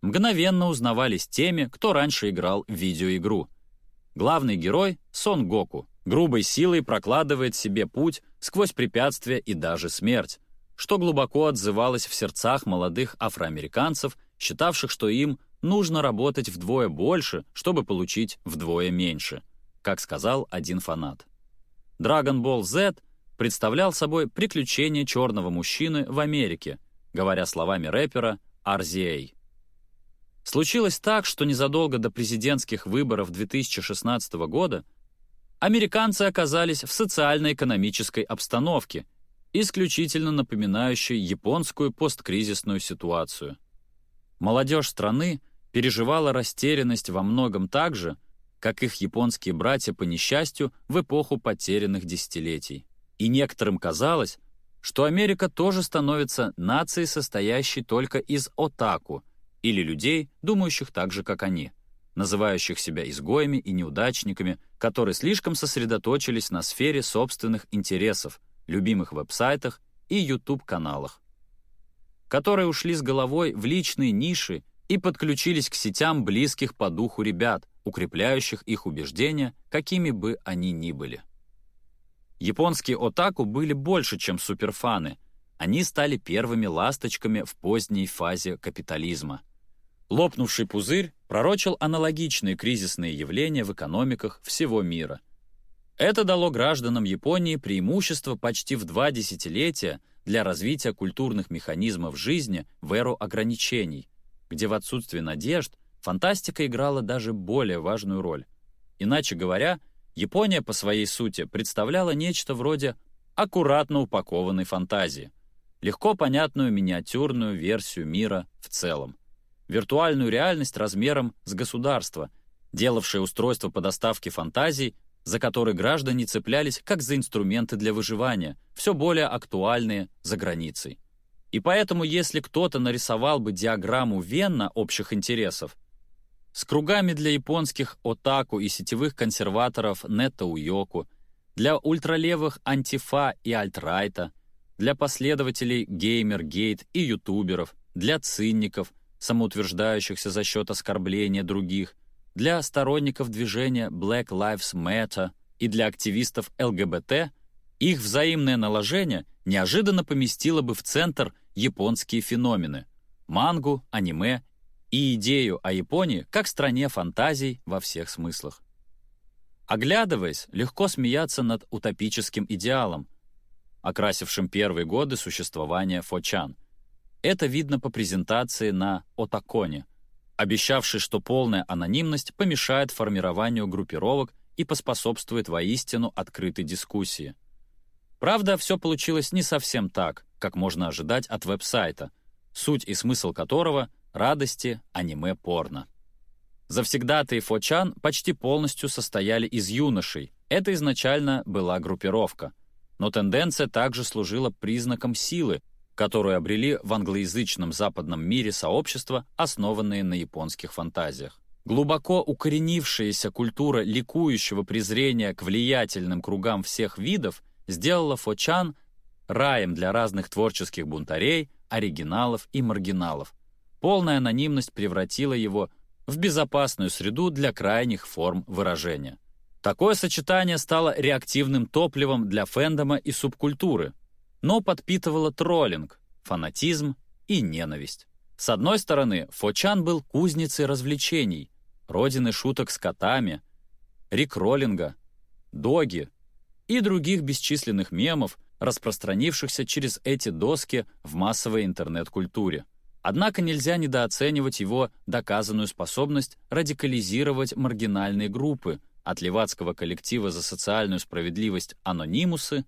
мгновенно узнавались теми, кто раньше играл в видеоигру. Главный герой — Сон Гоку, грубой силой прокладывает себе путь сквозь препятствия и даже смерть, что глубоко отзывалось в сердцах молодых афроамериканцев, считавших, что им нужно работать вдвое больше, чтобы получить вдвое меньше, как сказал один фанат. Dragon Ball Z представлял собой приключение черного мужчины в Америке, говоря словами рэпера RZA. Случилось так, что незадолго до президентских выборов 2016 года американцы оказались в социально-экономической обстановке, исключительно напоминающей японскую посткризисную ситуацию. Молодежь страны переживала растерянность во многом так же, как их японские братья по несчастью в эпоху потерянных десятилетий. И некоторым казалось, что Америка тоже становится нацией, состоящей только из отаку, или людей, думающих так же, как они называющих себя изгоями и неудачниками, которые слишком сосредоточились на сфере собственных интересов, любимых веб-сайтах и YouTube-каналах, которые ушли с головой в личные ниши и подключились к сетям близких по духу ребят, укрепляющих их убеждения, какими бы они ни были. Японские отаку были больше, чем суперфаны. Они стали первыми ласточками в поздней фазе капитализма. Лопнувший пузырь пророчил аналогичные кризисные явления в экономиках всего мира. Это дало гражданам Японии преимущество почти в два десятилетия для развития культурных механизмов жизни в эру ограничений, где в отсутствии надежд фантастика играла даже более важную роль. Иначе говоря, Япония по своей сути представляла нечто вроде аккуратно упакованной фантазии, легко понятную миниатюрную версию мира в целом виртуальную реальность размером с государство, делавшее устройство по доставке фантазий, за которые граждане цеплялись как за инструменты для выживания, все более актуальные за границей. И поэтому, если кто-то нарисовал бы диаграмму Венна общих интересов, с кругами для японских отаку и сетевых консерваторов нетто-уёку, для ультралевых антифа и альтрайта, для последователей геймер-гейт и ютуберов, для циников, самоутверждающихся за счет оскорбления других, для сторонников движения Black Lives Matter и для активистов ЛГБТ, их взаимное наложение неожиданно поместило бы в центр японские феномены — мангу, аниме и идею о Японии как стране фантазий во всех смыслах. Оглядываясь, легко смеяться над утопическим идеалом, окрасившим первые годы существования Фочан — это видно по презентации на Отаконе. обещавший, что полная анонимность помешает формированию группировок и поспособствует воистину открытой дискуссии. Правда, все получилось не совсем так, как можно ожидать от веб-сайта, суть и смысл которого — радости аниме-порно. Завсегдатые Фочан почти полностью состояли из юношей. Это изначально была группировка. Но тенденция также служила признаком силы, которую обрели в англоязычном западном мире сообщества, основанные на японских фантазиях. Глубоко укоренившаяся культура ликующего презрения к влиятельным кругам всех видов сделала Фочан раем для разных творческих бунтарей, оригиналов и маргиналов. Полная анонимность превратила его в безопасную среду для крайних форм выражения. Такое сочетание стало реактивным топливом для фэндома и субкультуры, но подпитывало троллинг, фанатизм и ненависть. С одной стороны, Фочан был кузницей развлечений, родиной шуток с котами, рикроллинга, доги и других бесчисленных мемов, распространившихся через эти доски в массовой интернет-культуре. Однако нельзя недооценивать его доказанную способность радикализировать маргинальные группы, от левацкого коллектива за социальную справедливость «Анонимусы»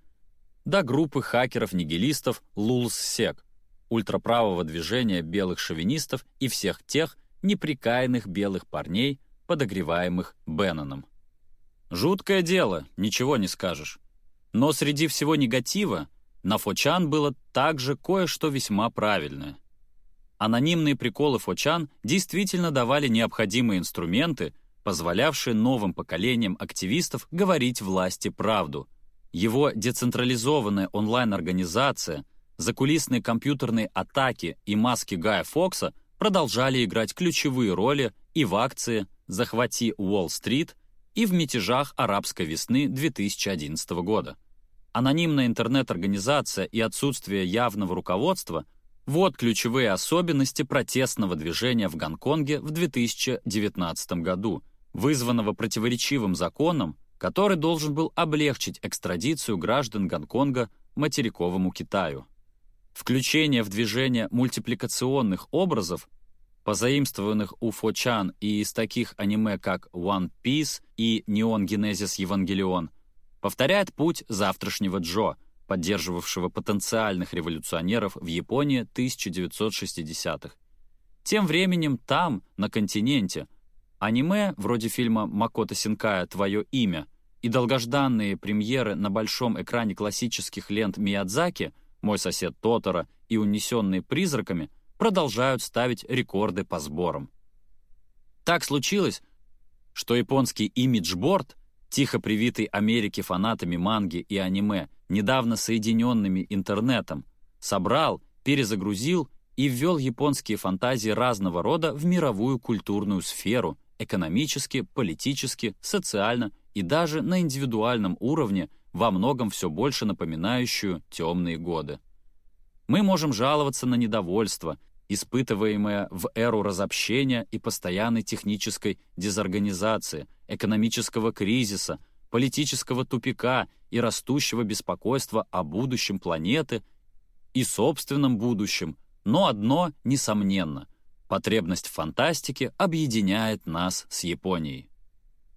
до группы хакеров-нигилистов «Лулс-Сек», ультраправого движения белых шовинистов и всех тех неприкаянных белых парней, подогреваемых Бенноном. Жуткое дело, ничего не скажешь. Но среди всего негатива на Фочан было также кое-что весьма правильное. Анонимные приколы Фочан действительно давали необходимые инструменты, позволявшие новым поколениям активистов говорить власти правду. Его децентрализованная онлайн-организация, закулисные компьютерные атаки и маски Гая Фокса продолжали играть ключевые роли и в акции «Захвати Уолл-стрит», и в мятежах арабской весны 2011 года. Анонимная интернет-организация и отсутствие явного руководства – вот ключевые особенности протестного движения в Гонконге в 2019 году, вызванного противоречивым законом, который должен был облегчить экстрадицию граждан Гонконга материковому Китаю. Включение в движение мультипликационных образов, позаимствованных у Фочан и из таких аниме, как One Piece и Neon Genesis Evangelion, повторяет путь завтрашнего Джо — поддерживавшего потенциальных революционеров в Японии 1960-х. Тем временем там, на континенте, аниме, вроде фильма Макото Синкая «Твое имя» и долгожданные премьеры на большом экране классических лент Миядзаки «Мой сосед Тотора» и «Унесенные призраками» продолжают ставить рекорды по сборам. Так случилось, что японский имиджборд, тихо привитый Америке фанатами манги и аниме недавно соединенными интернетом, собрал, перезагрузил и ввел японские фантазии разного рода в мировую культурную сферу, экономически, политически, социально и даже на индивидуальном уровне, во многом все больше напоминающую темные годы. Мы можем жаловаться на недовольство, испытываемое в эру разобщения и постоянной технической дезорганизации, экономического кризиса, политического тупика и растущего беспокойства о будущем планеты и собственном будущем, но одно несомненно — потребность в фантастике объединяет нас с Японией.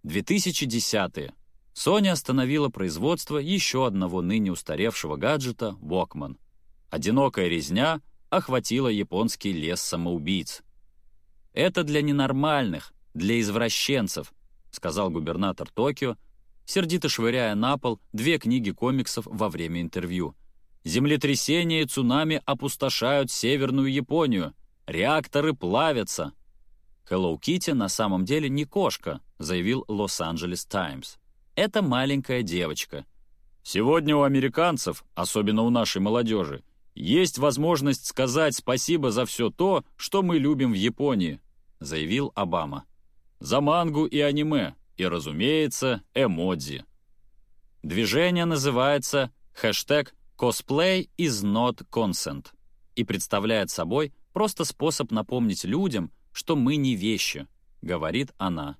2010-е. Sony остановила производство еще одного ныне устаревшего гаджета Walkman. Одинокая резня охватила японский лес самоубийц. «Это для ненормальных, для извращенцев», сказал губернатор Токио сердито швыряя на пол две книги комиксов во время интервью. «Землетрясения и цунами опустошают Северную Японию. Реакторы плавятся». Hello Kitty на самом деле не кошка, заявил Лос-Анджелес Таймс. Это маленькая девочка. Сегодня у американцев, особенно у нашей молодежи, есть возможность сказать спасибо за все то, что мы любим в Японии, заявил Обама. За мангу и аниме, и, разумеется, эмодзи. Движение называется хэштег «Cosplay is not consent» и представляет собой просто способ напомнить людям, что мы не вещи, говорит она.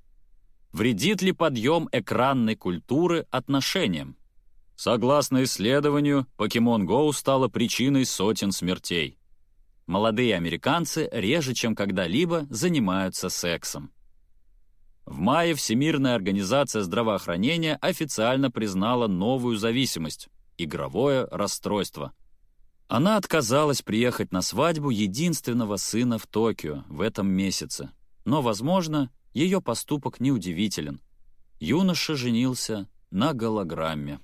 Вредит ли подъем экранной культуры отношениям? Согласно исследованию, Pokemon Go стала причиной сотен смертей. Молодые американцы реже, чем когда-либо, занимаются сексом. В мае Всемирная организация здравоохранения официально признала новую зависимость – игровое расстройство. Она отказалась приехать на свадьбу единственного сына в Токио в этом месяце. Но, возможно, ее поступок неудивителен. Юноша женился на голограмме.